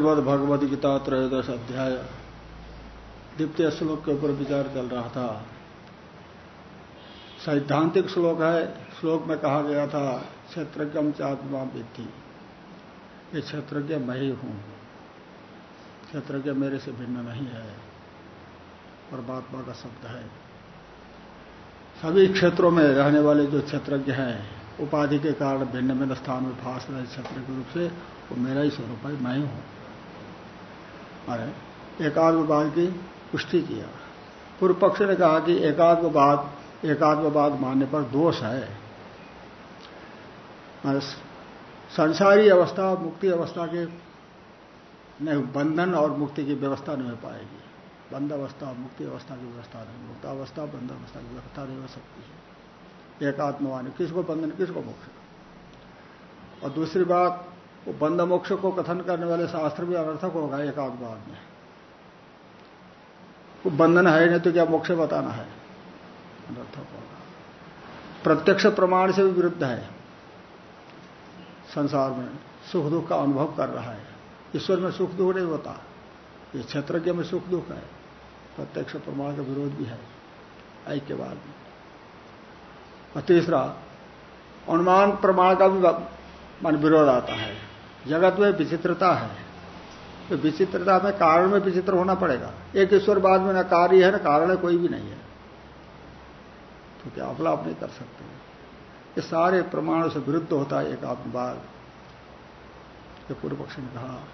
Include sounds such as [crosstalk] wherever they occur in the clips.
श्रीमद भगवद गीता त्रयोदश अध्याय, द्वितीय श्लोक के ऊपर विचार चल रहा था। सैद्धांतिक श्लोक है, श्लोक में कहा गया था, क्षेत्रज्ञम चात्मा विद्धि। ये क्षेत्रज्ञ मैं ही हूँ। क्षेत्रज्ञ मेरे से भिन्न नहीं है। परमात्मा का शब्द है। सभी क्षेत्रों में रहने वाले जो क्षेत्रज्ञ हैं, उपाधि के कारण भिन्न भिन्न स्थान में फास रहे क्षेत्र के रूप से, वो मेरा ही स्वरूप है, मैं ही हूँ। अरे एकात्मवाद की पुष्टि किया। पूर्व पक्ष ने कहा कि एकात्मवाद एकात्मवाद मानने पर दोष है। संसारी अवस्था, मुक्ति अवस्था के नहीं बंधन और मुक्ति की व्यवस्था नहीं हो पाएगी। बंद अवस्था, मुक्ति अवस्था की व्यवस्था नहीं, मुक्त अवस्था, बंद अवस्था की व्यवस्था नहीं हो सकती है। एकात्मवान किसको बंधन, किसको मोक्ष? और दूसरी बात वो बंद मोक्ष को कथन करने वाले शास्त्र भी अनर्थक होगा एकात्मवाद में। वो बंधन है नहीं तो क्या मोक्ष बताना है? अनर्थक होगा। प्रत्यक्ष प्रमाण से भी विरुद्ध है। संसार में सुख दुख का अनुभव कर रहा है। ईश्वर में सुख दुख नहीं होता। ये क्षेत्रज्ञ में सुख दुख है। प्रत्यक्ष प्रमाण का विरोध भी है। ऐक्यवाद में और तीसरा, अनुमान प्रमाण का भी मान विरोध आता है। जगत में विचित्रता है। तो विचित्रता में कारण में विचित्र होना पड़ेगा। एक ईश्वरवाद में न कार्य है, न कारण है कोई भी नहीं है। तो क्या अपलाप नहीं कर सकते? ये सारे प्रमाणों से विरुद्ध होता है एक आत्मवाद। ये पूर्व पक्ष ने कहा,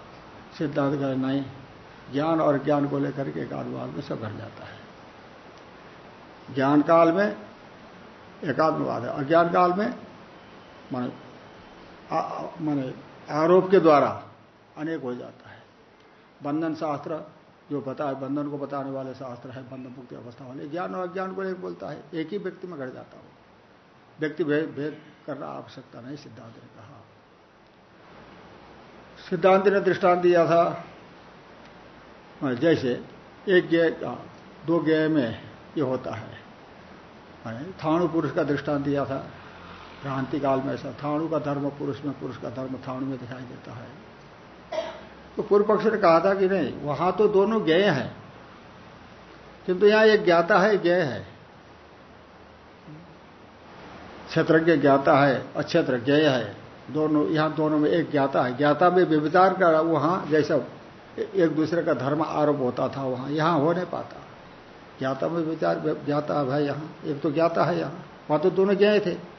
सिद्धांत का नहीं, ज्ञान और ज्ञान को लेकर के एक आत्मवाद में सब भर जाता है। ज्ञान काल में एकात्मवाद है, अज्ञान काल में माने माने आरोप के द्वारा अनेक हो जाता है। बंधन शास्त्र जो बता है बंधन को बताने वाले शास्त्र है, बंधन मुक्ति अवस्था वाले ज्ञान और अज्ञान को एक बोलता है, एक ही व्यक्ति में घट जाता हो। व्यक्ति भेद भेद करना आवश्यकता नहीं, सिद्धांत ने कहा। सिद्धांत ने दृष्टांत दिया था जैसे एक गे दो गेय में ये होता है, थाणु पुरुष का दृष्टांत दिया था। क्रांति काल में ऐसा, थाणु का धर्म, पुरुष में पुरुष का धर्म थाणु में दिखाई देता है। तो पूर्व पक्ष ने कहा था कि नहीं, वहाँ तो दोनों ज्ञ हैं। किंतु यहाँ एक ज्ञाता है ज्ञ है। क्षेत्रज्ञ ज्ञाता है, अक्षेत्र ज्ञ है। दोनों, यहाँ दोनों में एक ज्ञाता है। ज्ञाता में व्यविचार का वहाँ जैसा एक दूसरे का धर्म आरोप होता था, वहाँ यहाँ हो नहीं पाता। ज्ञाता में विचार, ज्ञाता है यहाँ, एक तो ज्ञाता है यहाँ। वहाँ तो दोनों ज्ञ थे।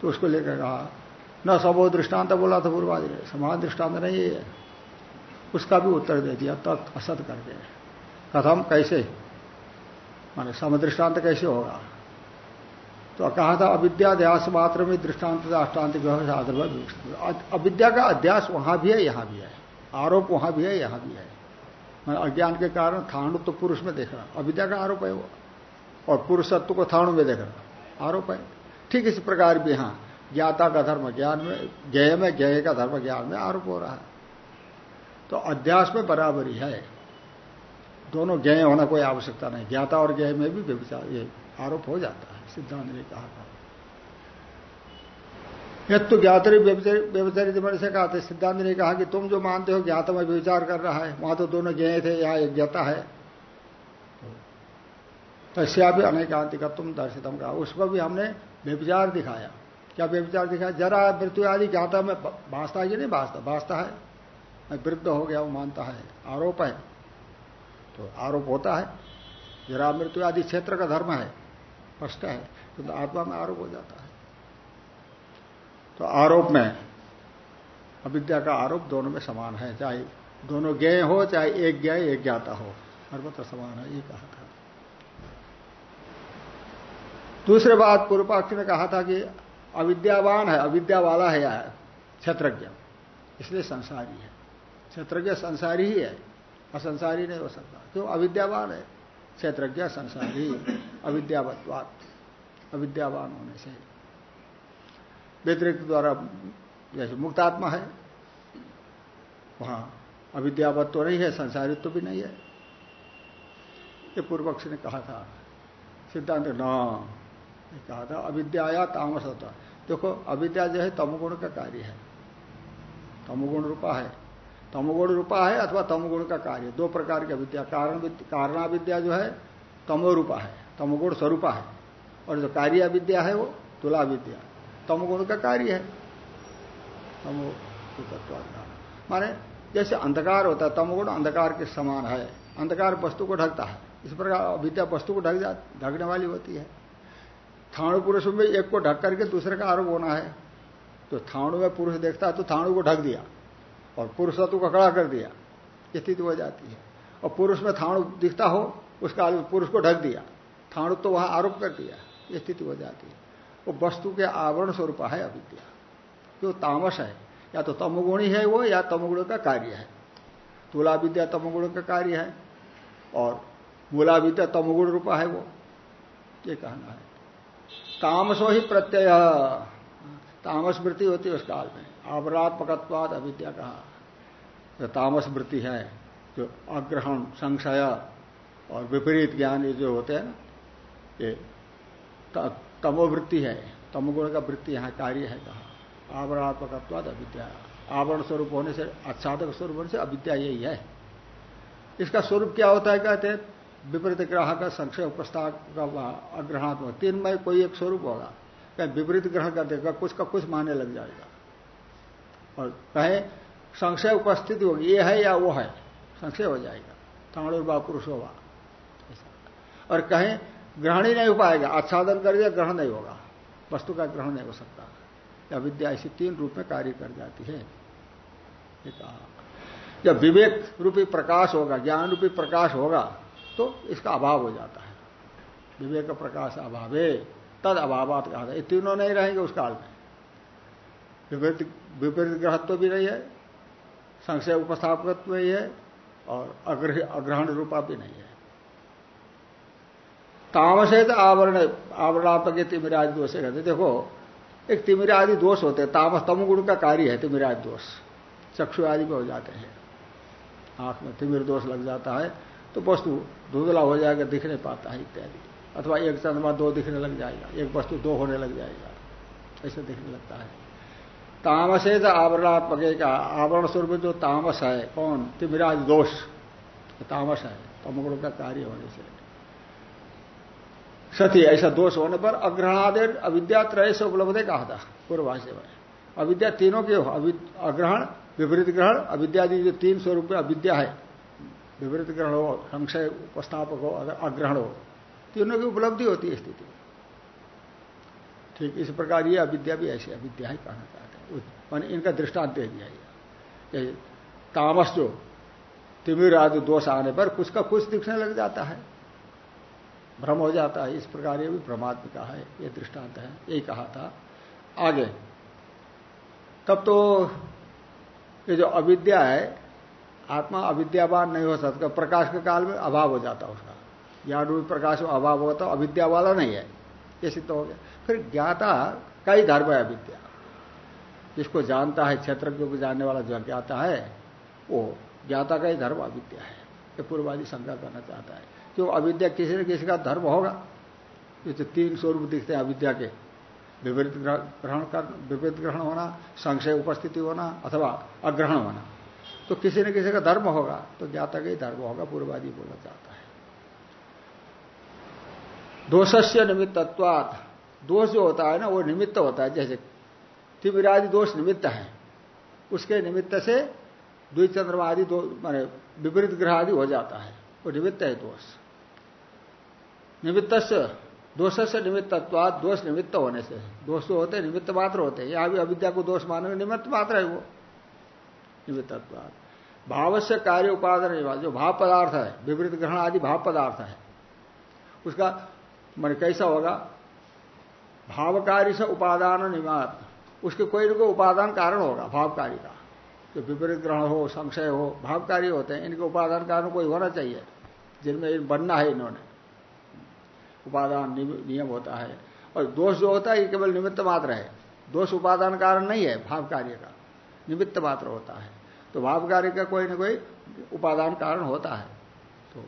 तो उसको लेकर कहा, न सबो दृष्टांत बोला था पूर्वादि ने, समान दृष्टांत नहीं है। उसका भी उत्तर दे दिया, तत् असत करके कथम कैसे? माने समदृष्टांत कैसे होगा? तो कहा था, अविद्याध्यास मात्र में दृष्टांत अष्टांत अविद्या का अध्यास वहाँ भी है, यहाँ भी है। आरोप वहाँ भी है, यहाँ भी है। मैं अज्ञान के कारण थाणु तो पुरुष में देख रहा, अविद्या का आरोप है वो। और पुरुषत्व को थाणु में देख रहा, आरोप है। ठीक इस प्रकार भी यहाँ ज्ञाता का धर्म ज्ञान में ज्ञ में ज्ञ का धर्म ज्ञान में आरोप हो रहा है। तो अध्यास में बराबरी है। दोनों ज्ञ होना कोई आवश्यकता नहीं। ज्ञाता और ज्ञ में भी व्यविचार ये आरोप हो जाता है, सिद्धांत ने कहा था। यद तो ज्ञातरी व्यवचारित मन से कहा था सिद्धांत ने कहा कि तुम जो मानते हो ज्ञाता में विचार कर रहा है, वहाँ तो दोनों ज्ञ थे, यहाँ एक ज्ञाता है। तस्या भी तुम दर्शितम कहा। उसको भी हमने व्यविचार दिखाया। क्या व्यविचार दिखाया? जरा मृत्यु आदि ज्ञाता में भाषता कि नहीं भाषता भाषता है। मैं वृद्ध हो गया, वो मानता है। आरोप है। तो आरोप होता है। जरा मृत्यु आदि क्षेत्र का धर्म है। स्पष्ट है। तो आत्मा में आरोप हो जाता है। तो आरोप में अविद्या का आरोप दोनों में समान है। चाहे दोनों ज्ञ हो, चाहे एक ज्ञ एक ज्ञाता हो। सर्वत्र समान है, ये कहा था दूसरे बात पूर्व पक्ष ने कहा था कि अविद्यावान है, अविद्या वाला है यह क्षेत्रज्ञ। इसलिए संसारी है। क्षेत्रज्ञ संसारी ही है। असंसारी नहीं हो सकता। क्यों? अविद्यावान है। क्षेत्रज्ञ संसारी, अविद्यावत्वात, अविद्यावान होने से। व्यतिरिक्त द्वारा जैसे मुक्तात्मा है, वहाँ अविद्यावत तो नहीं है, संसारित्व तो भी नहीं है। ये पूर्व पक्ष ने कहा था। सिद्धांत न कहा था अविद्या तामस होता। देखो, अविद्या जो है, तमगुण का कार्य है। तमगुण रूपा है। तमगुण रूपा है अथवा तमगुण का कार्य। दो प्रकार की अविद्या। कारण कारणाविद्या जो है तमो रूपा है। तमगुण स्वरूपा है। और जो कार्य विद्या है वो तुला विद्या तमगुण का कार्य है। तमो माने, जैसे अंधकार होता है, तमगुण अंधकार के समान है। अंधकार वस्तु को ढकता है। इस प्रकार अविद्या वस्तु को ढक जा ढकने वाली होती है। थाणु पुरुष में एक को ढक करके दूसरे का आरोप होना है। तो थाणु में पुरुष देखता है तो थाणु को ढक दिया और पुरुषत्व को खड़ा कर दिया। स्थिति हो जाती है। और पुरुष में थाणु दिखता हो, उसका आरोप पुरुष को ढक दिया। थाणु तो वहाँ आरोप कर दिया। स्थिति हो जाती है। वो वस्तु के आवरण स्वरूप है अविद्या। जो तामस है। या तो तमगुणी है वो, या तमगुण का कार्य है। तुला विद्या तमगुण का कार्य है। और मूला विद्या तमगुण रूपा है वो। ये कहना है। तामसो ही प्रत्यय। तामस वृत्ति होती है उस काल में। आवरात्मकत्वाद अविद्या कहा। जो तामस वृत्ति है, जो अग्रहण, संशय और विपरीत ज्ञान ये जो होते हैं ना, ये तमोवृत्ति है। तमोगुण का वृत्ति यहाँ कार्य है कहा। आवरणात्मकत्वाद अविद्या। आवरण स्वरूप होने से, आच्छादक स्वरूप होने से अविद्या यही है। इसका स्वरूप क्या होता है कहते हैं? विपरीत ग्रह का संक्षेप प्रस्ताव का अग्रहणात्मक तीन में कोई एक स्वरूप होगा। कहीं विपरीत ग्रहण कर देगा कुछ का कुछ मानने लग जाएगा। और कहे, संशय उपस्थिति होगी, ये है या वो है? संशय हो जाएगा। ताणुर्वा होगा और कहें, ग्रहण ही नहीं हो पाएगा। आच्छादन कर दिया, ग्रहण नहीं होगा। वस्तु का ग्रहण नहीं हो सकता। या विद्या ऐसी तीन रूप में कार्य कर जाती है। कहा। जब विवेक रूपी प्रकाश होगा, ज्ञान रूपी प्रकाश होगा तो इसका अभाव हो जाता है। विवेक प्रकाश अभावे, तद अभाव कहा था तीनों नहीं रहेंगे उस काल में। विपरीत विपरीत ग्रहत्व भी नहीं है, संशय उपस्थापकत्व ही है, और अग्रहण रूपा भी नहीं है। तामसेत आवरण, आवरणात्मक तिमिरादि दोष कहते देखो, एक तिमिरादि दोष होते हैं। तामस तमगुण का कार्य है तिमिरादि दोष। चक्षु आदि में हो जाते हैं। आँख में तिमिर दोष लग जाता है। तो वस्तु धुंधला हो जाएगा दिख नहीं पाता है इत्यादि। अथवा एक चंद्रमा दो दिखने लग जाएगा, एक वस्तु दो होने लग जाएगा, ऐसे दिखने लगता है। तामसे आवरणात्मक का आवरण स्वरूप जो तामस है, कौन? तिमिराज दोष। तामस है, तमगुण का कार्य होने से। सती, ऐसा दोष होने पर अग्रहणादेर अविद्या त्रय से उपलब्ध कहा था पूर्वभाष्य में। अविद्या तीनों के अग्रहण, विपरीत ग्रहण, अविद्यादि जो तीन स्वरूप अविद्या है विपरीत ग्रहण हो संशय उपस्थापक हो अगर अग्रहण हो तीनों की उपलब्धि होती है स्थिति। ठीक इस प्रकार ये अविद्या भी ऐसी अविद्या ही कहना चाहते हैं। मान इनका दृष्टांत दे दिया तामस जो तिमिर आदि दोष आने पर कुछ का कुछ दिखने लग जाता है। भ्रम हो जाता है। इस प्रकार ये भी भ्रमात्मिका है। ये दृष्टांत है। यही कहा था। आगे। तब तो ये जो अविद्या है आत्मा अविद्यावान नहीं हो सकता, प्रकाश के काल में अभाव हो जाता उसका। ज्ञान रूप प्रकाश में अभाव होता तो अविद्या वाला नहीं है। ये सिद्ध हो गया। फिर ज्ञाता का ही धर्म है अविद्या। जिसको जानता है क्षेत्र को जानने वाला जो ज्ञाता है, वो ज्ञाता का ही धर्म अविद्या है। ये पूर्वादी शंका करना चाहता है। क्यों? अविद्या किसी न किसी का धर्म होगा। ये तो तीन स्वरूप दिखते हैं अविद्या के। विपरीत ग्रहण कर विपरीत ग्रहण होना, संशय उपस्थिति होना, अथवा अग्रहण होना। तो किसी न किसी का धर्म होगा तो ज्ञाता का ही धर्म होगा, पूर्वादि बोला जाता है। दोष दोषस्य निमित्तत्वात। दोष जो होता है ना, वो निमित्त होता है। जैसे तिमिरादि दोष निमित्त है। उसके निमित्त से द्विचंद्रमा आदि दो, माने विपरीत ग्रह आदि हो जाता है। वो निमित्त है दोष। निमित्त दोष से निमित्तत्वाद दोष निमित्त होने से। दोष तो होते निमित्त मात्र होते हैं। यहाँ भी अविद्या को दोष मानेंगे निमित्त मात्र है वो। निमित्तत्वाद भाव से कार्य उपादान जो भाव पदार्थ है, विपरीत ग्रहण आदि भाव पदार्थ है। उसका, मन कैसा होगा? भावकारी से उपादान निमात उसके कोई न कोई उपादान कारण होगा, भावकारी का। जो विपरीत ग्रहण हो, संशय हो, भावकारी होते हैं, इनके उपादान कारण कोई होना चाहिए, जिनमें बनना है इन्होंने। उपादान नियम होता है। और दोष जो होता है, ये केवल निमित्त मात्र है। दोष उपादान कारण नहीं है भाव कार्य का। निमित्त मात्र होता है। तो भाव कार्य का कोई ना कोई उपादान कारण होता है। तो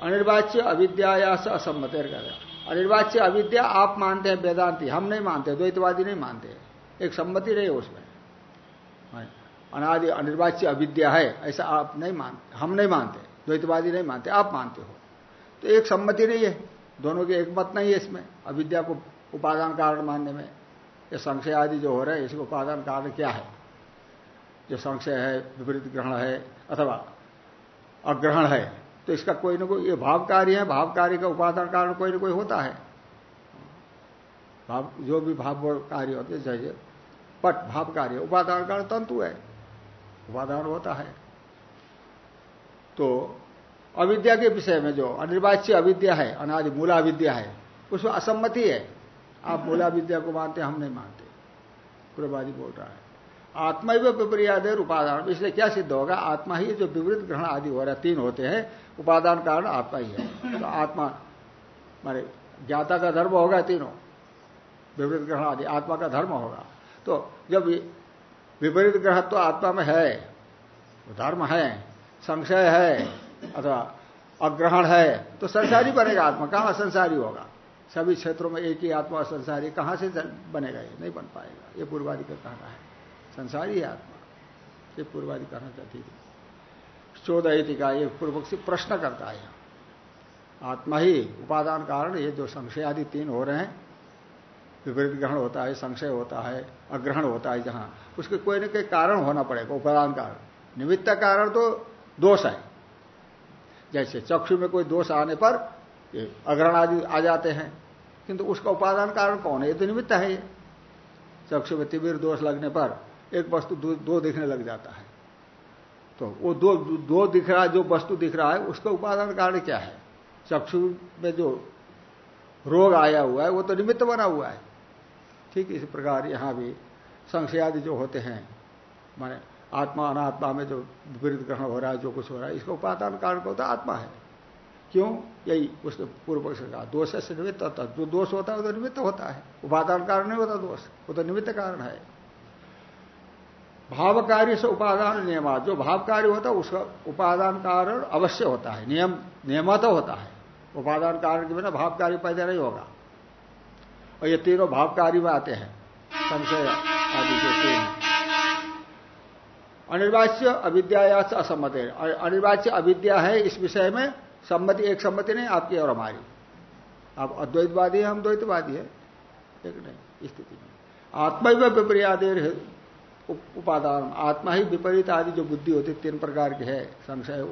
अनिर्वाच्य अविद्या से असम्मतेर कर अनिर्वाच्य अविद्या आप मानते हैं, वेदांति, हम नहीं मानते, द्वैतवादी नहीं मानते। एक सम्मति नहीं रही उसमें। अनादि अनिर्वाच्य अविद्या है, ऐसा आप नहीं मानते हम नहीं मानते, द्वैतवादी नहीं मानते, आप मानते हो। तो एक सम्मति नहीं है। दोनों के एक मत नहीं है इसमें, अविद्या को उपादान कारण मानने में। ये संशय आदि जो हो रहे हैं, इसको उपादान कारण क्या है? जो संशय है, विपरीत ग्रहण है अथवा अग्रहण है तो इसका कोई ना कोई, ये भाव कार्य है भाव कार्य का उपादान कारण कोई ना कोई होता है। भाव, जो भी भाव कार्य होते जैसे पट भाव कार्य उपादान कारण तंतु है, उपादान होता है। तो अविद्या के विषय में जो अनिर्वाच्य अविद्या है, अनादि मूला विद्या है, उसमें असम्मति है। आप मूला विद्या को मानते हम नहीं मानते। पूर्ववादी बोल रहा है। आत्मा ही विपरीत उपादान। इसलिए क्या सिद्ध होगा? आत्मा ही जो विपरीत ग्रहण आदि हो रहा है, तीन होते हैं। उपादान कारण आत्मा ही है। तो आत्मा मारे ज्ञाता का धर्म होगा तीनों। विपरीत ग्रहण आदि, आत्मा का धर्म होगा। तो जब विपरीत ग्रह तो आत्मा में है धर्म है, संशय है, अथवा अग्रहण है तो संसारी बनेगा आत्मा। कहाँ संसारी होगा? सभी क्षेत्रों में एक ही आत्मा संसारी, कहाँ से बनेगा ये? नहीं बन पाएगा। ये पूर्वादि का कहना है। संसारी आत्मा। ये पूर्वादि कहना चाहती थी चौदह का ये पूर्व से प्रश्न करता है। आत्मा ही उपादान कारण, ये जो संशय आदि तीन हो रहे हैं, विपरीत ग्रहण होता है, संशय होता है, अग्रहण होता है, जहाँ उसके कोई ना कोई कारण होना पड़ेगा, उपादान कारण। निमित्त कारण तो दोष है। जैसे चक्षु में कोई दोष आने पर अग्रहण आदि आ जाते हैं, किंतु उसका उपादान कारण कौन है? ये तो निमित्त है। ये चक्षु में तिबिर दोष लगने पर एक वस्तु दो, दो दिखने लग जाता है। तो वो दो दो दिख रहा है जो वस्तु दिख रहा है उसका उपादान कारण क्या है? चक्षु में जो रोग आया हुआ है वो तो निमित्त बना हुआ है। ठीक इसी प्रकार यहाँ भी संशय आदि जो होते हैं माने आत्मा अनात्मा में जो विपरीत ग्रहण हो रहा है जो कुछ हो रहा है इसका उपादान कारण होता है आत्मा है। क्यों? यही उसके पूर्व पक्ष का दोष से निमित्त होता जो दोष होता है वो तो निमित्त होता है। उपादान कारण नहीं होता दोष वो तो निमित्त कारण है। भाव कार्य से उपादान नियम जो भाव कार्य होता है, उसका उपादान कारण अवश्य होता है। नियम नियम तो होता है। उपादान कारण के बिना भाव कार्य पैदा नहीं होगा। और ये तीनों भाव कार्य में आते हैं। संशय आदि के तीन। अनिर्वाच्य अविद्या से असम्मत अनिर्वाच्य अविद्या है, इस विषय में सम्मति, एक सम्मति नहीं, आपकी और हमारी। आप अद्वैतवादी है, हम द्वैतवादी है। एक नहीं स्थिति में। आत्मा विपर्यादेर उपादान, आत्मा ही विपरीत आदि जो बुद्धि होती तीन प्रकार की है, संशय,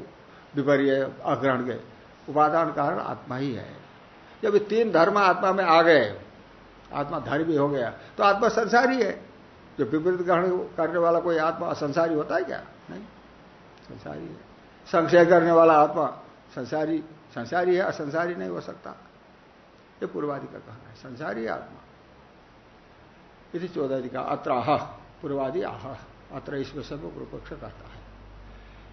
विपरीय, अग्रहण के उपादान कारण आत्मा ही है। जब तीन धर्म आत्मा में आ गए, आत्मा धर्मी हो गया तो आत्मा संसारी है। जो विपरीत ग्रहण करने वाला कोई आत्मा असंसारी होता है क्या? नहीं। संसारी है। संशय करने वाला आत्मा संसारी संसारी है, असंसारी नहीं हो सकता। ये पूर्वादि का कहना है। संसारी आत्मा। इसी चौदह का अत्र पूर्वादि आह, अत्र इस विषय को पूर्व पक्ष कहता है।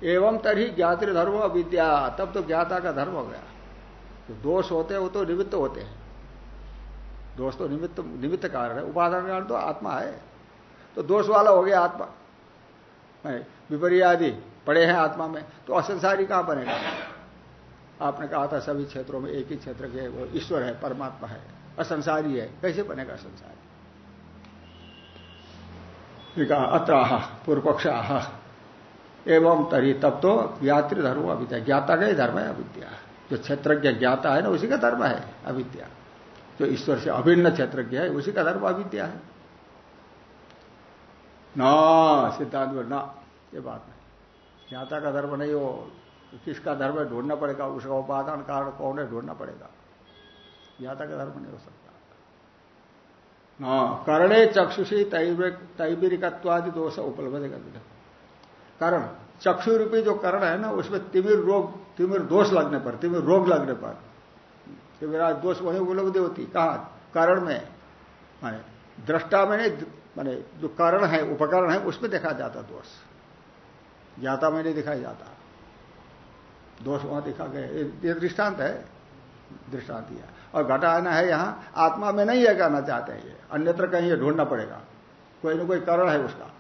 एवं तरी ज्ञाति धर्म अविद्या, तब तो ज्ञाता का धर्म हो गया। तो दोष होते हैं, वो तो निमित्त होते हैं। दोष तो निमित्त निमित्त कारण है। उपादान कारण तो आत्मा है। तो दोष वाला हो गया आत्मा। विपरीत आदि पड़े हैं आत्मा में तो असंसारी कहाँ बनेगा? आपने कहा था सभी क्षेत्रों में एक ही क्षेत्र के वो ईश्वर है, परमात्मा है। असंसारी है। कैसे बनेगा संसारी? कहा अत्र आह पूर्व पक्ष आह एवं तरी तब तो ज्ञातृ धर्म अविद्या। ज्ञाता का ही धर्म है अविद्या। जो क्षेत्रज्ञ ज्ञाता है ना, उसी का धर्म है अविद्या। जो ईश्वर से अभिन्न क्षेत्रज्ञ है, उसी का धर्म अविद्या है। न, सिद्धांत न, ये बात नहीं। ज्ञाता का धर्म नहीं हो, किसका धर्म है? ढूंढना पड़ेगा, उसका उपादान कारण कौन है? ढूंढना पड़ेगा। ज्ञाता का धर्म नहीं हो सकता। करणे चक्षुषी तैबिरिकत्वादि दोष उपलब्ध कर कारण, चक्षु रूपी जो कर्ण है ना, उसमें तिमिर रोग, तिमिर दोष लगने पर, तिमिर रोग लगने पर तिमिरा दोष वही उपलब्धि होती। कहा? कारण में। माने, दृष्टा में नहीं, माने, जो कारण है, उपकरण है, उसमें देखा जाता दोष। ज्ञाता में नहीं दिखाई जाता। दोष वहाँ दिखा गया। ये दृष्टांत है। दृष्टांत दिया और घटाना है यहाँ आत्मा में नहीं है कहना चाहते हैं ये। अन्यत्र कहीं ये ढूंढना पड़ेगा। कोई ना कोई कारण है उसका।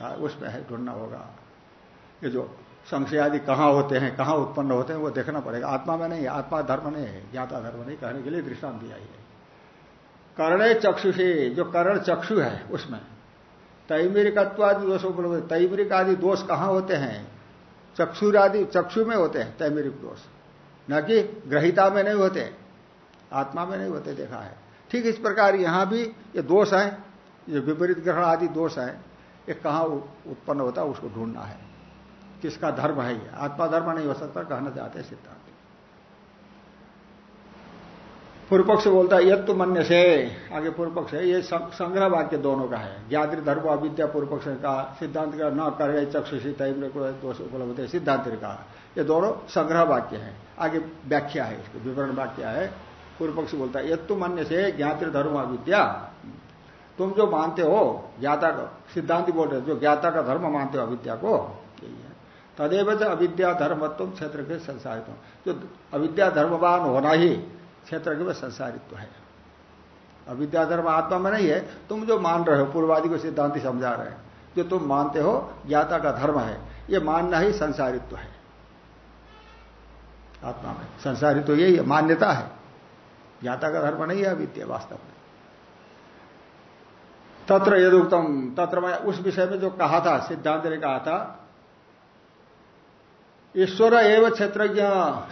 हाँ, उसमें है ढूंढना होगा। ये जो संशय आदि कहाँ होते हैं कहाँ उत्पन्न होते हैं वो देखना पड़ेगा। आत्मा में नहीं आत्मा धर्म नहीं है ज्ञाता धर्म नहीं कहने के लिए दृष्टांत दिया है। कर्ण चक्षु से जो कर्ण चक्षु है उसमें तैमिरिकत्वादि दोष उपलब्ध तैमिरिक आदि दोष कहाँ होते हैं? चक्षुरादि चक्षु में होते हैं तैमिरिक दोष। न कि ग्रहिता में नहीं होते, आत्मा में नहीं होते, देखा है। ठीक इस प्रकार यहाँ भी ये दोष है, ये विपरीत ग्रहण आदि दोष है, ये कहाँ उत्पन्न होता है, उसको ढूंढना है। किसका धर्म है ये? आत्मा धर्म नहीं हो सकता, कहना चाहते हैं सिद्धांत। पूर्व पक्ष बोलता है यद तो मन्य से आगे पूर्व पक्ष है, ये संग्रह वाक्य दोनों का है। ज्ञाति धर्म अविद्या पूर्व पक्ष का सिद्धांत का न कर गए चक्षुषी को दोष उपलब्ध है, सिद्धांत का ये दोनों संग्रह वाक्य है। आगे व्याख्या है इसको, विवरण वाक्य है। पूर्व पक्ष बोलता है यद तो मन्य से ज्ञाति धर्म अविद्या। तुम जो मानते हो, ज्ञाता का सिद्धांत बोल रहे जो ज्ञाता का धर्म मानते हो अविद्या को, यही है। तदेव अविद्या धर्मत्व क्षेत्र के संसारित जो अविद्या धर्मवान होना ही क्षेत्र के संसारित्व है। अविद्या धर्म आत्मा में नहीं है, तुम जो मान रहे हो, पूर्वादि को सिद्धांति समझा रहे हैं, जो तुम मानते हो, ज्ञाता का धर्म है, ये मानना ही संसारित्व है। आत्मा में। संसारी तो यही है, मान्यता है। ज्ञाता का धर्म नहीं है अविद्या वास्तव में। तत्र यदुक्तम, तत्र मैं उस विषय में जो कहा था, सिद्धांत ने कहा था, ईश्वर एवं क्षेत्रज्ञ,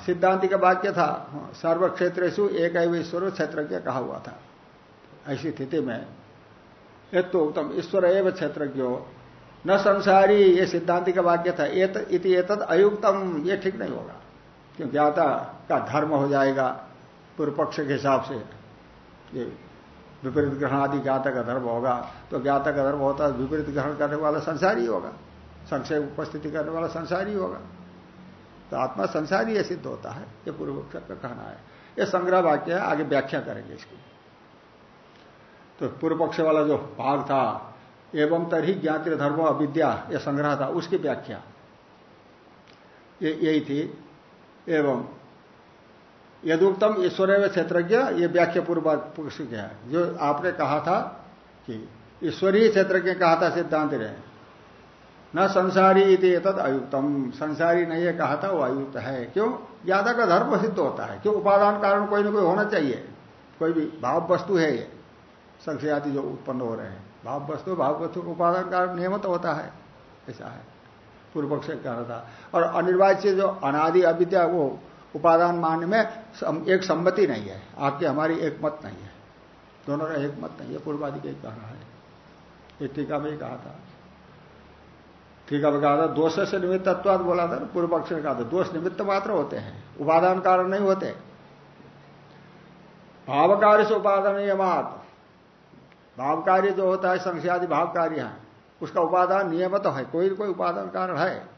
सिद्धांति का वाक्य था सर्व क्षेत्र एक एवं ईश्वर क्षेत्रज्ञ कहा हुआ था। ऐसी स्थिति में एक तो उत्तम ईश्वर एवं क्षेत्रज्ञ, न संसारी, ये सिद्धांति का वाक्य था इति एतद अयुक्तम, ये ठीक नहीं होगा। क्योंकि ज्ञाता का धर्म हो जाएगा पूर्व पक्ष के हिसाब से। ये विपरीत ग्रहण आदि ज्ञाता का धर्म होगा तो ज्ञाता का धर्म होता है विपरीत ग्रहण करने वाला संसारी होगा। संशय उपस्थिति करने वाला संसारी होगा। तो आत्मा संसारी सिद्ध होता है, ये पूर्व पक्ष का कहना है। ये संग्रह वाक्य है, आगे व्याख्या करेंगे इसकी। तो पूर्व पक्ष वाला जो भाग था, एवं तरही ज्ञाति धर्म अविद्या यह संग्रह था, उसकी व्याख्या। ये, यही थी एवं यदुक्तम ईश्वर क्षेत्रज्ञ, ये व्याख्या पूर्व पक्ष है। जो आपने कहा था कि ईश्वरीय क्षेत्रज्ञ कहा था, सिद्धांत रहे न संसारी इति तद अयुक्तम। संसारी नहीं है कहा था, वो अयुक्त है। क्यों? ज़्यादा का धर्म सिद्ध होता है। क्यों? उपादान कारण कोई ना कोई होना चाहिए। कोई भी भाव वस्तु है ये। संशय जो उत्पन्न हो रहे हैं। भाव वस्तु भाव वस्तु उपादान कारण नियमित होता है। ऐसा है। पूर्व पक्ष कह रहा था। और अनिर्वाच्य जो अनादि अविद्या वो उपादान मानने में एक सम्मति नहीं है। आपकी हमारी एक मत नहीं है। दोनों का एक मत नहीं है। पूर्वादि का एक कह रहा है। ये टीका में ही कहा था। ठीक है कहा था, दोष से निमित्त तत्वाद बोला था पूर्व पक्ष ने कहा था, दोष निमित्त मात्र होते हैं। उपादान कारण नहीं होते। भावकार्य से उपादान नियमात भाव कार्य जो होता है, संशयादि भाव कार्य है उसका उपादान नियम तो है कोई कोई उपादान कारण है।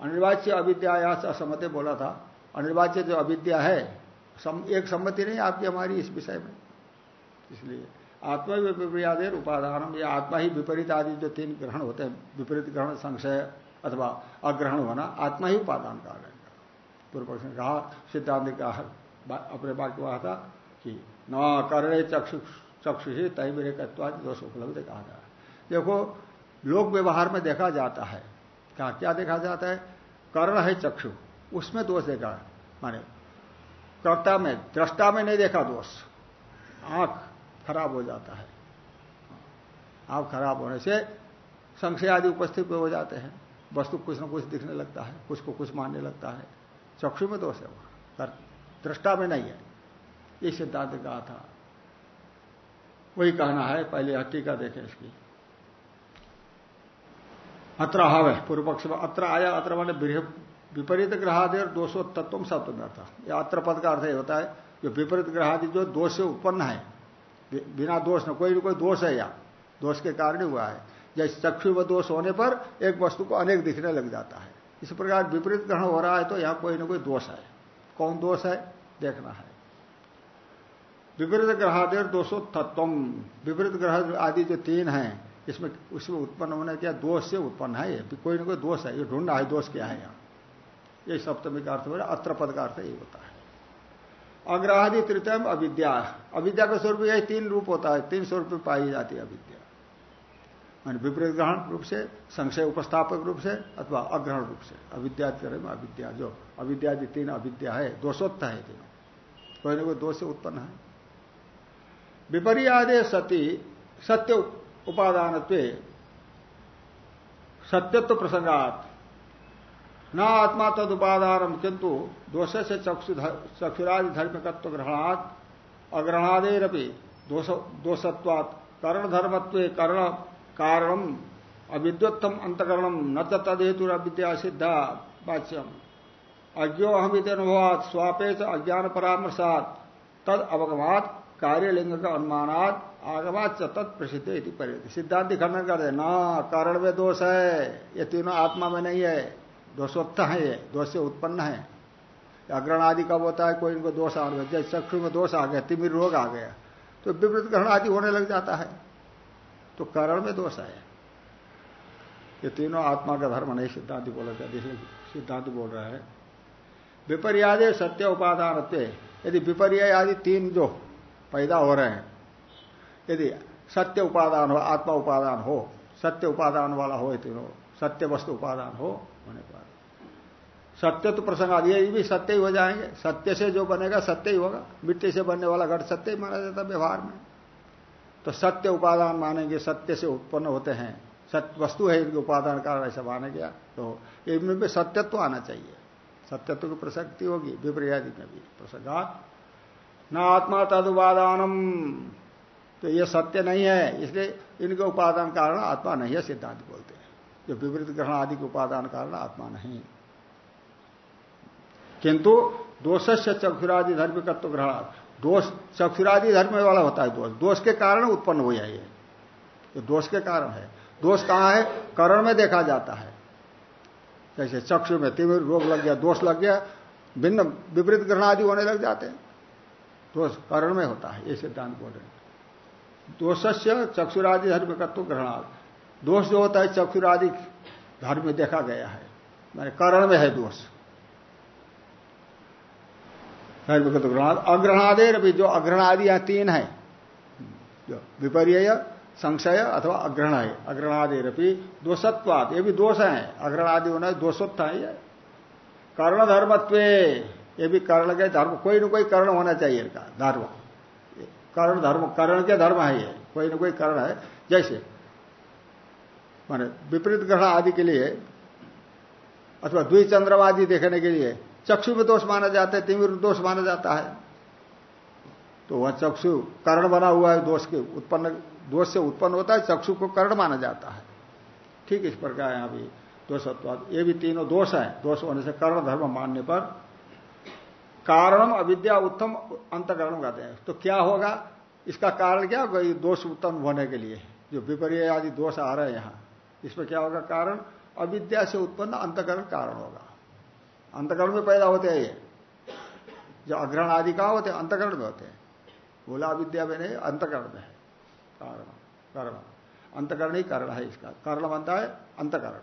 अनिर्वाच्य अविद्या असमते बोला था। अनिर्वाच्य जो अविद्या है सम, एक सम्मति नहीं आपकी हमारी इस विषय में। इसलिए आत्मा विपर्यादेर उपादान या आत्मा ही विपरीत आदि जो तीन ग्रहण होते हैं विपरीत ग्रहण संशय अथवा अग्रहण होना आत्मा ही उपादान कारण है। पूर्व पक्ष ने कहा सिद्धांत का अपने वाक्य कहा था कि न करणे चक्षु चक्षु ही तय मेरे कत्वादि दोष उपलब्ध कहा था। देखो, लोक व्यवहार में देखा जाता है। क्या क्या देखा जाता है? कर्ण है चक्षु। उसमें दोष देखा, माने कर्ता में, दृष्टा में नहीं देखा दोष। आँख खराब हो जाता है। आँख खराब होने से संशय आदि उपस्थित हो जाते हैं। वस्तु कुछ न कुछ दिखने लगता है, कुछ को कुछ मानने लगता है। चक्षु में दोष है वो दृष्टा में नहीं है। ये सिद्धांत कहा था। वही कहना है, पहले हट्टी का देखें इसकी। अत्र अभाव है पूर्व पक्ष में अत्र आया, अत्र मैंने विपरीत ग्रहादि और दोषो तत्व शब्द में यह अत्र पद का अर्थ ये होता है, जो विपरीत ग्रहादि जो दोष से उत्पन्न है बिना दोष न, कोई कोई दोष है या दोष के कारण हुआ है। जैसे चक्षु व दोष होने पर एक वस्तु को अनेक दिखने लग जाता है। इस प्रकार विपरीत ग्रहण हो रहा है तो यहाँ कोई ना कोई दोष है। कौन दोष है? देखना है। विपरीत ग्रहादेर दोषो तत्व। विपरीत ग्रह आदि जो तीन हैं इसमें, उसमें उत्पन्न होने क्या दोष से उत्पन्न है ये। कोई ना कोई दोष है, ये ढूंढना है, दोष क्या है यहाँ? ये सप्तमी का अर्थ हो अत्र पद का अर्थ यही होता है। अग्रहादि तृतीय अविद्या। अविद्या का स्वरूप यही तीन रूप होता है, तीन स्वरूप में पाई जाती है अविद्या। मान विपरीत ग्रहण रूप से, संशय उपस्थापक रूप से, अथवा अग्रहण रूप से। अविद्या अविद्या, जो अविद्या तीन अविद्या है दोषोत्थ है तीनों। कोई ना कोई दोष से उत्पन्न है। विपर्यादे सती, सत्य उपादान सत्यत्व प्रसंगात। न आत्मा तद उपादान किंतु दोष से चक्षुरादि धर्मकत्व ग्रहणात्, अग्रहणादेरपि दोषत्वात्। कर्ण धर्मत्व कर्ण कारण, अविद्वत्तम अंतकरणम न तदेतु अविद्या सिद्धा वाच्यम। अज्ञो अहम अनुभवात स्वापेच अज्ञान परामर्शात तद अवगमात कार्यलिंग का अनुमानात आगमात तत् प्रसिद्ध सिद्धांत खंडन कर दे ना, कारण में दोष है। ये तीनों आत्मा में नहीं है। दोषोत्थ है ये। दोष से उत्पन्न है। अग्रण आदि कब होता है? कोई इनको दोष आ गया जैसे चक्षु में दोष आ गया, तिमिर रोग आ गया तो विपरीत ग्रहण आदि होने लग जाता है। तो कारण में दोष है ये तीनों आत्मा का धर्म नहीं, सिद्धांत बोला देखिए सिद्धांत बोल रहा है। विपर्यादे सत्य उपादान यदि विपर्य आदि तीन जो पैदा हो रहे हैं यदि सत्य उपादान हो, आत्मा उपादान हो, सत्य उपादान वाला हो तीनों सत्य वस्तु उपादान हो, होने पर सत्य तो प्रसंग आदि ये भी सत्य ही हो जाएँगे। सत्य से जो बनेगा, सत्य ही होगा। मिट्टी से बनने वाला घट सत्य ही माना जाता व्यवहार में। तो सत्य उपादान मानेंगे, सत्य से उत्पन्न होते हैं। सत्य वस्तु है, इनके उपादान कारण ऐसा माने गया। तो इनमें भी सत्यत्व आना चाहिए। सत्यत्व की प्रसक्ति होगी विपर्यादि में भी। प्रसंगात, न आत्मा तद उपादानम तो ये सत्य नहीं है, इसलिए इनके उपादान कारण आत्मा नहीं है, सिद्धांत बोलते हैं। जो विपरीत ग्रहण आदि के उपादान कारण आत्मा नहीं। किंतु दोष से चक्षुरादि धर्म धर्मिकत्व ग्रहण, दोष, चक्षुरादि धर्म वाला होता है दोष। दोष के कारण उत्पन्न हो जाए ये। दोष के कारण है। दोष कहाँ है? करण में देखा जाता है। जैसे चक्षु में तीव्र रोग लग गया, दोष लग गया, भिन्न विपरीत ग्रहण आदि होने लग जाते हैं। दोष करण में होता है, ये सिद्धांत बोल रहे दोष से चक्षुरादि धर्मिकत्व ग्रहण दोष जो होता है, चक्षुरादि धर्म में देखा गया है। मैंने करण में है दोष। धर्मिकत्व ग्रहण अग्रहणादेर भी जो अग्रहण आदि यहाँ तीन है, जो विपर्य संशय अथवा अग्रहण है अग्रहणादेर भी दोषत्वाद ये भी दोष है। अग्रहण आदि होना दोषोत्थ है। कर्ण धर्मत्व, ये भी कर्ण के धर्म। कोई ना कोई कर्ण होना चाहिए इनका, धर्म। कर्ण धर्म, कर्ण के धर्म है ये? कोई ना कोई कर्ण है। जैसे, माने विपरीत ग्रहण आदि के लिए, अथवा द्विचंद्रम आदि देखने के लिए, चक्षु में दोष माना जाता है, तिमिर दोष माना जाता है। तो वह चक्षु कर्ण बना हुआ है, दोष के उत्पन्न, दोष से उत्पन्न होता है, चक्षु को कर्ण माना जाता है। ठीक इस प्रकार यहाँ भी दोषत्वाद, ये भी तीनों दोष है। दोष होने से कर्ण धर्म मानने पर कारणम अविद्या उत्तम अंतकरण कहते हैं। तो क्या होगा? इसका कारण क्या होगा? ये दोष उत्तम होने के लिए। जो विपर्य आदि दोष आ रहे हैं यहाँ, इसमें क्या होगा? कारण अविद्या से उत्पन्न अंतकरण कारण होगा। अंतकरण में पैदा होते हैं ये। जो अग्रहण आदि कहा होते हैं? अंतकरण में होते हैं। बोला अविद्या में नहीं, अंतकरण में है। कारण, कर्ण। अंतकरण ही कारण है इसका। कारण बनता है अंतकरण।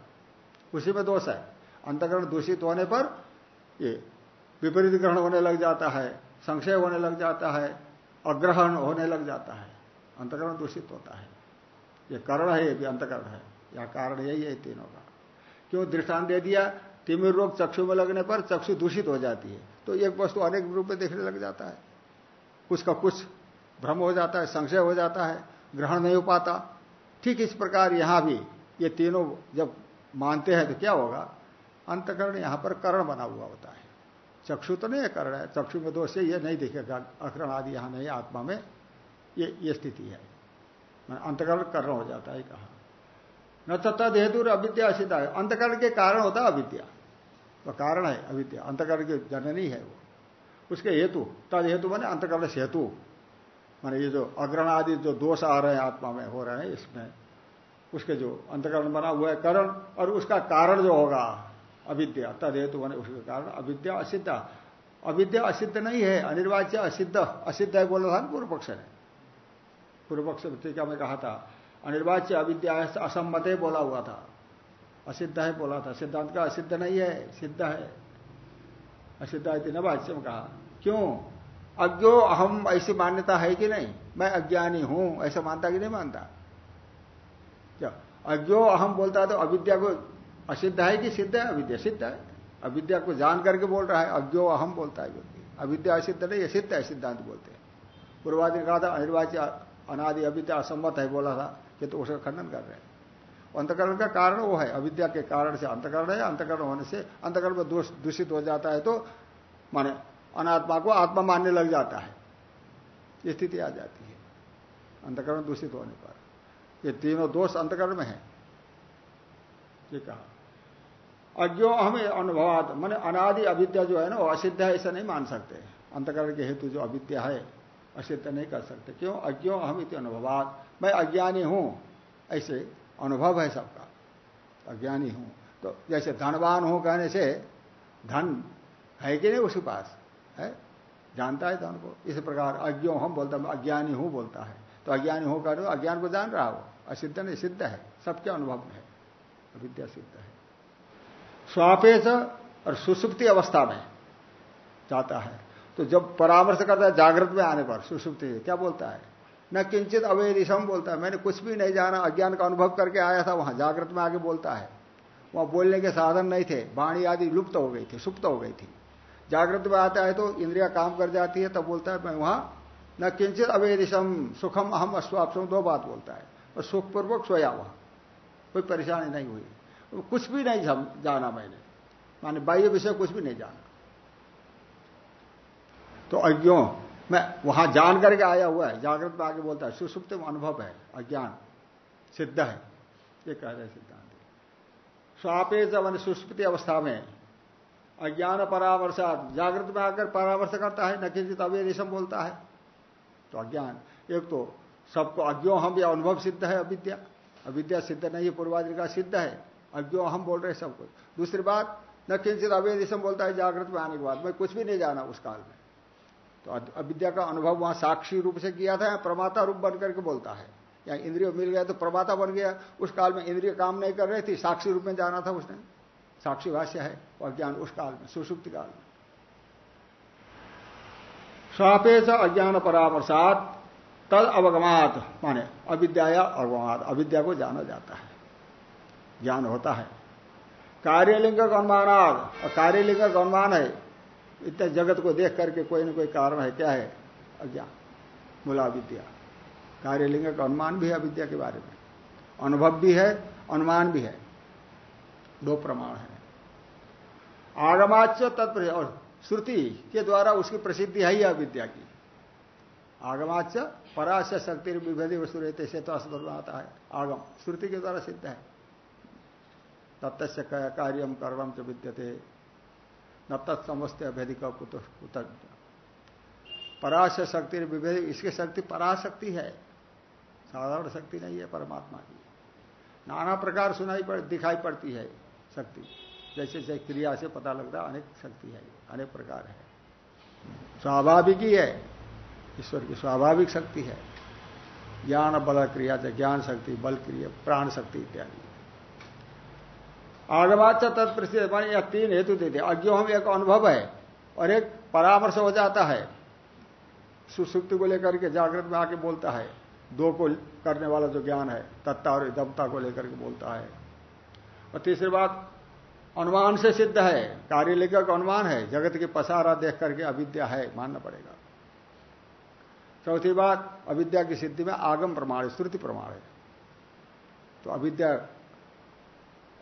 उसी में दोष है। अंतकरण दूषित होने पर ये विपरीत ग्रहण होने लग जाता है, संशय होने लग जाता है, अग्रहण होने लग जाता है, अंतकरण दूषित होता है। ये कारण है, ये भी अंतकरण है। या कारण यही है तीनों का। क्यों दृष्टांत दे दिया? तिमिर रोग चक्षु में लगने पर चक्षु दूषित हो जाती है तो एक वस्तु अनेक रूप में देखने लग जाता है। कुछ का कुछ भ्रम हो जाता है, संशय हो जाता है, ग्रहण नहीं हो पाता। ठीक इस प्रकार यहाँ भी ये तीनों जब मानते हैं तो क्या होगा? अंतकरण यहाँ पर करण बना हुआ होता है। चक्षु तो नहीं है करण है। चक्षु में दोष से ये नहीं दिखेगा। अकरण आदि यहाँ नहीं, आत्मा में ये ये स्थिति है। मैं अंतकरण कर्ण हो जाता है कहा। न तत्द हेतु अविद्या सिद्ध है। अंतकरण के कारण होता है अविद्या। वह कारण है अविद्या। अंतकरण की जननी है वो। उसके हेतु, तद हेतु माने अंतकरण से हेतु। माने ये जो अग्रण आदि जो दोष आ रहे हैं आत्मा में, हो रहे हैं इसमें, उसके जो अंतकरण बना हुआ है करण, और उसका कारण जो होगा अविद्या तद हेतु उसके कारण अविद्या असिद्ध। अविद्या असिद्ध नहीं है, अनिर्वाच्य असिद्ध। असिद्ध है बोला था पूर्व पक्ष ने पूर्व पक्ष टीका में कहा था? अनिर्वाच्य अविद्या असम्मत बोला हुआ था। असिद्ध है बोला था। सिद्धांत का असिद्ध नहीं है, सिद्ध है। असिद्ध है नवाच्य में कहा। क्यों? अज्ञो अहम ऐसी मान्यता है कि नहीं? मैं अज्ञानी हूँ, ऐसा मानता कि नहीं मानता? क्या? अज्ञो अहम बोलता है तो अविद्या को असिद्ध है कि सिद्ध है? अविद्या सिद्ध है। अविद्या को जान करके बोल रहा है। अज्ञो अहम बोलता है व्यक्ति अविद्या असिद्ध नहीं, ये सिद्ध है, सिद्धांत बोलते हैं। पूर्वादि कहा था, अनिर्वाच्य, अनादि, अविद्या असम्मत है, बोला था कि तो उसका खंडन कर रहे हैं। अंतकरण का कारण वो है। अविद्या के कारण से अंतकरण है, अंतकरण होने से अंतकरण में दोष दूषित हो जाता है तो माने अनात्मा को आत्मा मानने लग जाता है। स्थिति आ जाती है। अंतकरण दूषित होने पर। ये तीनों दोष अंतकरण में है। ये कहा। अज्ञो हम अनुभवाद मैंने अनादि अविद्या जो है ना, वो असिद्ध है ऐसा नहीं मान सकते। अंतकरण के हेतु जो अविद्या है, असिद्ध नहीं कर सकते। क्यों? अज्ञो अहम इत अनुभवाद मैं अज्ञानी हूँ, ऐसे अनुभव है सबका। अज्ञानी हूँ। तो जैसे धनवान हो कहने से, धन है कि नहीं उसके पास? है? जानता है धन को इस प्रकार अज्ञो हम बोलता अज्ञानी हूँ बोलता है। तो अज्ञानी हो कर अज्ञान को जान रहा हो असिद्ध नहीं, सिद्ध है। सबके अनुभव में है। अविद्या सिद्ध है। स्वापेच और सुसुप्ति अवस्था में जाता है। तो जब परामर्श करता है, जागृत में आने पर सुसुप्ति, क्या बोलता है? न किंचित अवेदिशम बोलता है। मैंने कुछ भी नहीं जाना, अज्ञान का अनुभव करके आया था, वहाँ जागृत में आगे बोलता है। वहाँ बोलने के साधन नहीं थे, वाणी आदि लुप्त हो गई थी, सुप्त हो गई थी। जागृत में आता है तो इंद्रिया काम कर जाती है, तब बोलता है, मैं वहाँ न किंचित अवेदिशम, सुखम अहम अश्वापसम, दो बात बोलता है। और सुखपूर्वक सोया वहाँ, कोई परेशानी नहीं हुई। कुछ भी नहीं जाना मैंने। माने बाह्य विषय कुछ भी नहीं जाना। तो अज्ञो, मैं वहाँ जान करके आया हुआ है। जागृत में आगे बोलता है, सुसुप्त अनुभव है, अज्ञान, सिद्ध है। ये कह रहे सिद्धांत। स्वापे जब सुस्पति अवस्था में अज्ञान परामर्शात, जागृत में आकर परामर्श करता है, न किंचित अवेदिशम बोलता है। तो अज्ञान, एक तो सबको अज्ञो हम भी अनुभव सिद्ध है अविद्या। अविद्या सिद्ध नहीं है पूर्वाधिक सिद्ध है। अज्ञो हम बोल रहे हैं सब कुछ। दूसरी बात, न किंचित अवेदिशम बोलता है, जागृत में आने के बाद। मैं कुछ भी नहीं जाना उस काल में। तो अविद्या का अनुभव वहाँ साक्षी रूप से किया था, प्रमाता रूप बन करके बोलता है। या इंद्रिय मिल गया तो प्रमाता बन गया। उस काल में इंद्रिय काम नहीं कर रही थी, साक्षी रूप में जाना था उसने। साक्षी भाष्य है वह ज्ञान उस काल में, सुषुप्त काल में। स्वापेश अज्ञान परामर्शात तद अवगमात माने अविद्या अवगमात। अविद्या को जाना जाता है। ज्ञान होता है। कार्यलिंग का अनुमानाद और कार्यलिंग अनुमान है, इतने जगत को देख करके कोई ना कोई कारण है, क्या है? अज्ञान, मूला विद्या कार्यलिंग का अनुमान भी है अविद्या के बारे में। अनुभव भी है, अनुमान भी है। दो प्रमाण है। आगमाच्य तत्पर और श्रुति के द्वारा उसकी प्रसिद्धि है ही अविद्या की। आगमाच्य पराश्य शक्ति विभेदी वस्तु से तो आता है। आगम, श्रुति के द्वारा सिद्ध है। तत्त कार्यम कर्म च विद्यते। न तत्समस्त अभेदिक पराशय शक्ति विभेद इसकी शक्ति पराशक्ति है। साधारण शक्ति नहीं है, परमात्मा की। नाना प्रकार सुनाई पड़ दिखाई पड़ती है शक्ति। जैसे जैसे क्रिया से पता लगता अनेक शक्ति है, अनेक प्रकार है। स्वाभाविक ही है। ईश्वर की स्वाभाविक शक्ति है। ज्ञान बल क्रिया ज्ञान शक्ति, बल क्रिया, प्राण शक्ति इत्यादि। आगमाच तत्प्रसिद्ध, मानी यह तीन हेतु देते अज्ञो हम एक अनुभव है और एक परामर्श हो जाता है। सुसुप्ति को लेकर के जागृत में आके बोलता है। दो को करने वाला जो ज्ञान है, तत्ता और दमता को लेकर के बोलता है। और तीसरी बात, अनुमान से सिद्ध है। कार्यलिका का अनुमान है। जगत की पसारा देख करके अविद्या है, मानना पड़ेगा। चौथी बात, अविद्या की सिद्धि में आगम प्रमाण है, श्रुति प्रमाण है। तो अविद्या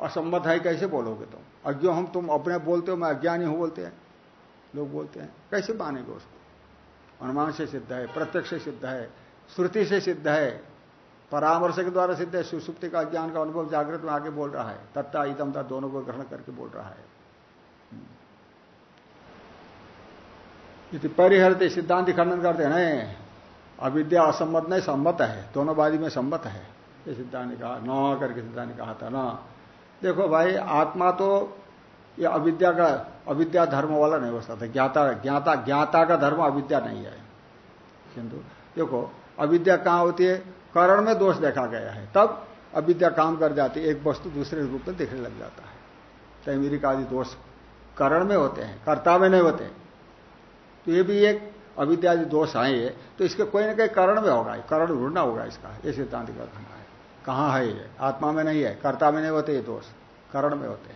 असम्मत है, कैसे बोलोगे तुम? अज्ञो हम तुम अपने बोलते हो, मैं अज्ञानी हूँ बोलते हैं। लोग बोलते हैं, कैसे मानेंगे उसको? अनुमान से सिद्ध है, प्रत्यक्ष से सिद्ध है, श्रुति से सिद्ध है, परामर्श के द्वारा सिद्ध है, सुसुप्ति का ज्ञान का अनुभव जागृत में आके बोल रहा है, तत्ता इतमता दोनों को ग्रहण करके बोल रहा है। यदि परिहरते सिद्धांत खंडन करते हैं अविद्या असम्मत नहीं सम्मत है, दोनों बादी में सम्मत है। ये सिद्धांत ने कहा, न करके सिद्धांत ने कहा था, ना। देखो भाई, आत्मा तो ये अविद्या का, अविद्या धर्म वाला नहीं हो सकता। ज्ञाता ज्ञाता ज्ञाता का धर्म अविद्या नहीं है किंतु देखो, अविद्या कहाँ होती है? करण में दोष देखा गया है। तब अविद्या काम कर जाती है, एक वस्तु दूसरे रूप में दिखने लग जाता है। तैमीरिक आदि दोष करण में होते हैं, कर्ता में नहीं होते तो ये भी एक अविद्यादि दोष आए तो इसके कोई ना कोई कारण में होगा, कारण ढूंढना होगा इसका, ये सिद्धांत का कहाँ है ये? आत्मा में नहीं है, कर्ता में नहीं होते ये दोष, करण में होते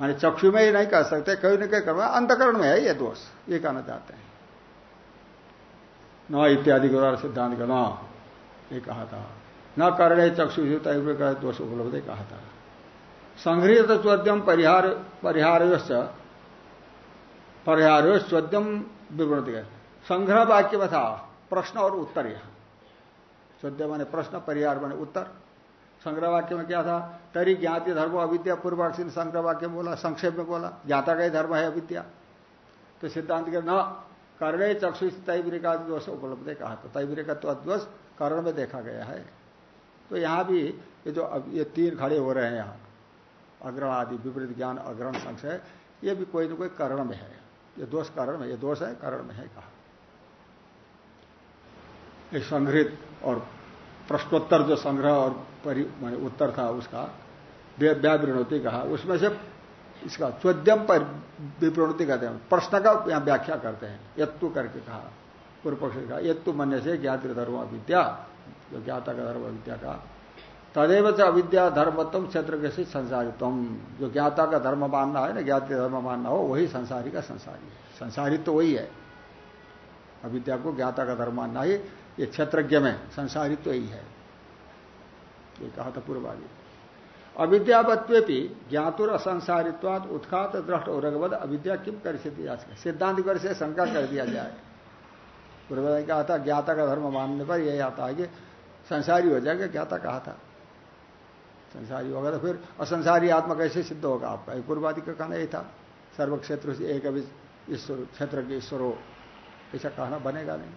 माने चक्षु में ही नहीं कह सकते, कहीं न कहीं कर्म अंतकरण में है ये दोष, ये कहना चाहते हैं। न इत्यादि के द्वारा सिद्धांत का न ये कहा था। न करणे चक्षु का दोष उपलब्ध कहा था। संग्रहित चौद्यम परिहार परिहार परिहार चौद्यम विवृति संग्रह वाक्य में था, प्रश्न और उत्तर यहाँ। चौद्य माने प्रश्न परिहार माने उत्तर। संग्रह वाक्य में क्या था? तरी ज्ञाति धर्म अविद्या पूर्वाक्षी ने संग्रह वाक्य में बोला, संक्षेप में बोला, ज्ञाता का ही धर्म है अविद्या। तो सिद्धांत के न, करणे चक्षु तैवरिका दोष उपलब्ध कहा था। तैवरिका तो अद्वश कर्ण में देखा गया है। तो यहाँ भी ये जो ये तीन खड़े हो रहे हैं यहाँ, अग्रण आदि, विपरीत ज्ञान, अग्रण संशय, ये भी कोई ना कोई कर्ण में है। ये दोष कारण में, ये दोष है, कारण में है कहा। संग्रहित और प्रश्नोत्तर जो संग्रह और परि उत्तर था उसका व्यावृणति कहा। उसमें से इसका चौद्यम पर विप्रणति कहते हैं। प्रश्न का यहाँ व्याख्या करते हैं। यत्तु करके कहा। पूर्व पक्ष का यत्तु मन से ज्ञात धर्म अविद्या। जो ज्ञाता का धर्म अविद्या का तदेव से अविद्या धर्मत्म क्षेत्र के संसारित्व। जो ज्ञाता का धर्म मानना है ना, ज्ञात धर्म मानना हो, वही संसारी का संसारी संसारित तो वही है। अविद्या को ज्ञाता का धर्म मानना ही ये क्षेत्रज्ञ में संसारित्व तो यही है। ये कहा था पूर्वादि। अविद्यावत्वे भी ज्ञातुर असंसारित्वाद उत्खात दृष्ट और अविद्या किम कर सिद्धांत कर से शंका कर दिया जाए। पूर्वादि कहा था, ज्ञाता का धर्म मानने पर यही आता है कि संसारी हो जाएगा, ज्ञाता कहा था। संसारी होगा तो फिर असंसारी आत्मा कैसे सिद्ध होगा आपका? पूर्वादि का कहना यही था। सर्व क्षेत्र से एक अभी ईश्वर क्षेत्र के ईश्वर हो ऐसा कहना बनेगा नहीं।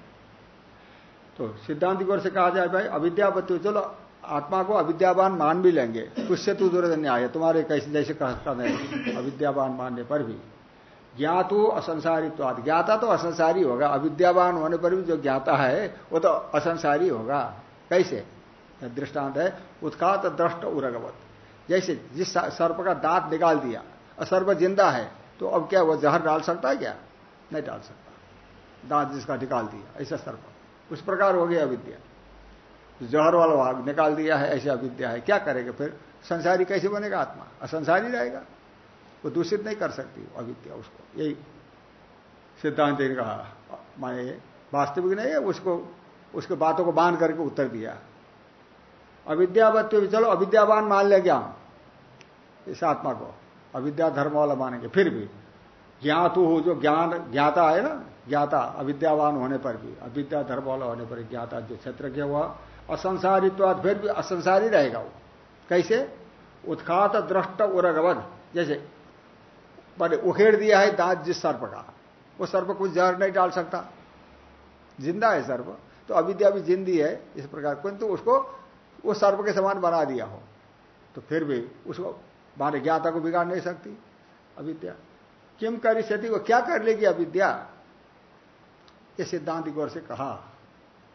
तो सिद्धांत की ओर से कहा जाए भाई अविद्यापत्ति चलो, आत्मा को अविद्यावान मान भी लेंगे। उससे तू दुर्जन्य आए तुम्हारे कैसे जैसे कहता नहीं अविद्यावान मानने पर भी। ज्ञातो असंसारित्व। ज्ञाता तो असंसारी होगा। अविद्यावान होने पर भी जो ज्ञाता है, वो तो असंसारी होगा। कैसे? दृष्टांत है। उत्खात दृष्ट उरगवत। जैसे जिस सर्प का दांत निकाल दिया सर्प ज़िंदा है तो अब क्या वो जहर डाल सकता है क्या? नहीं डाल सकता। दांत जिसका निकाल दिया, ऐसा सर्प। उस प्रकार हो गया अविद्या। जहर वाला भाग निकाल दिया है, ऐसी अविद्या है, क्या करेगा फिर? संसारी कैसे बनेगा आत्मा? असंसारी रहेगा वो दूषित नहीं कर सकती अविद्या उसको। यही सिद्धांत ने कहा, माने वास्तविक नहीं है, उसको, उसके बातों को बाँध करके उत्तर दिया। अविद्यावत भी, चलो अविद्यावान मान लेंगे हम, इस आत्मा को, अविद्या धर्म वाला मानेंगे, फिर भी ज्ञातु हो जो ज्ञान, ज्ञाता है ना, ज्ञाता, अविद्यावान होने पर भी, अविद्या धर्म वाला होने पर ज्ञाता जो क्षेत्र के हुआ असंसारित्वाद फिर भी असंसारी रहेगा वो। कैसे? उत्खात दृष्ट उरगवध जैसे, बड़े उखेड़ दिया है दांत जिस सर्प का, वो सर्प कुछ जहर नहीं डाल सकता। ज़िंदा है सर्प तो अविद्या भी जिंदी है, इस प्रकार, किंतु तो उसको, वो सर्प के समान बना दिया हो तो फिर भी उसको मारे ज्ञाता को बिगाड़ नहीं सकती, अविद्या। किम करी सती वो क्या कर लेगी अविद्या? ये सिद्धांत गौर से कहा।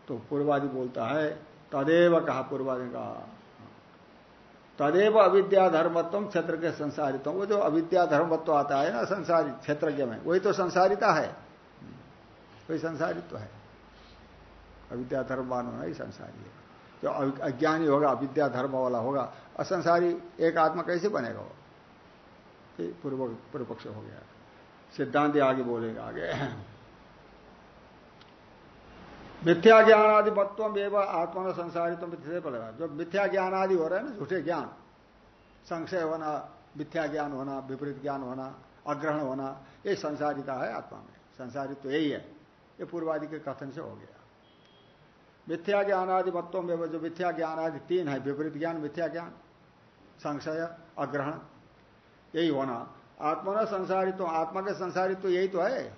तो पूर्वादि बोलता है, तदेव कहा पूर्वादि कहा तदेव अविद्या धर्मत्व क्षेत्र के संसारित वो जो अविद्या धर्मत्व आता है ना, संसारी क्षेत्र में, वही तो संसारिता है। वही संसारित्व है। अविद्या धर्मवान होना ही संसारी है। जो अज्ञानी होगा, अविद्या धर्म वाला होगा, असंसारी एक आत्मा कैसे बनेगा वो? पूर्व पूर्व पक्ष हो गया। सिद्धांत आगे बोलेगा, आगे। मिथ्या ज्ञान आदि मत्व एवं आत्मा संसारी तो मिथ्या पड़ेगा जो मिथ्या ज्ञान आदि हो रहा है ना, झूठे ज्ञान, संशय होना, मिथ्या ज्ञान होना, विपरीत ज्ञान होना, अग्रहण होना, ये संसारिता है आत्मा में। संसारित तो यही है। ये पूर्वादि के कथन से हो गया। मिथ्या ज्ञान आदि मत्व में जो मिथ्या ज्ञान आदि तीन है, विपरीत ज्ञान, मिथ्या ज्ञान, संशय, अग्रहण, यही होना। आत्मा न संसारित तो आत्मा के संसारित तो यही तो है।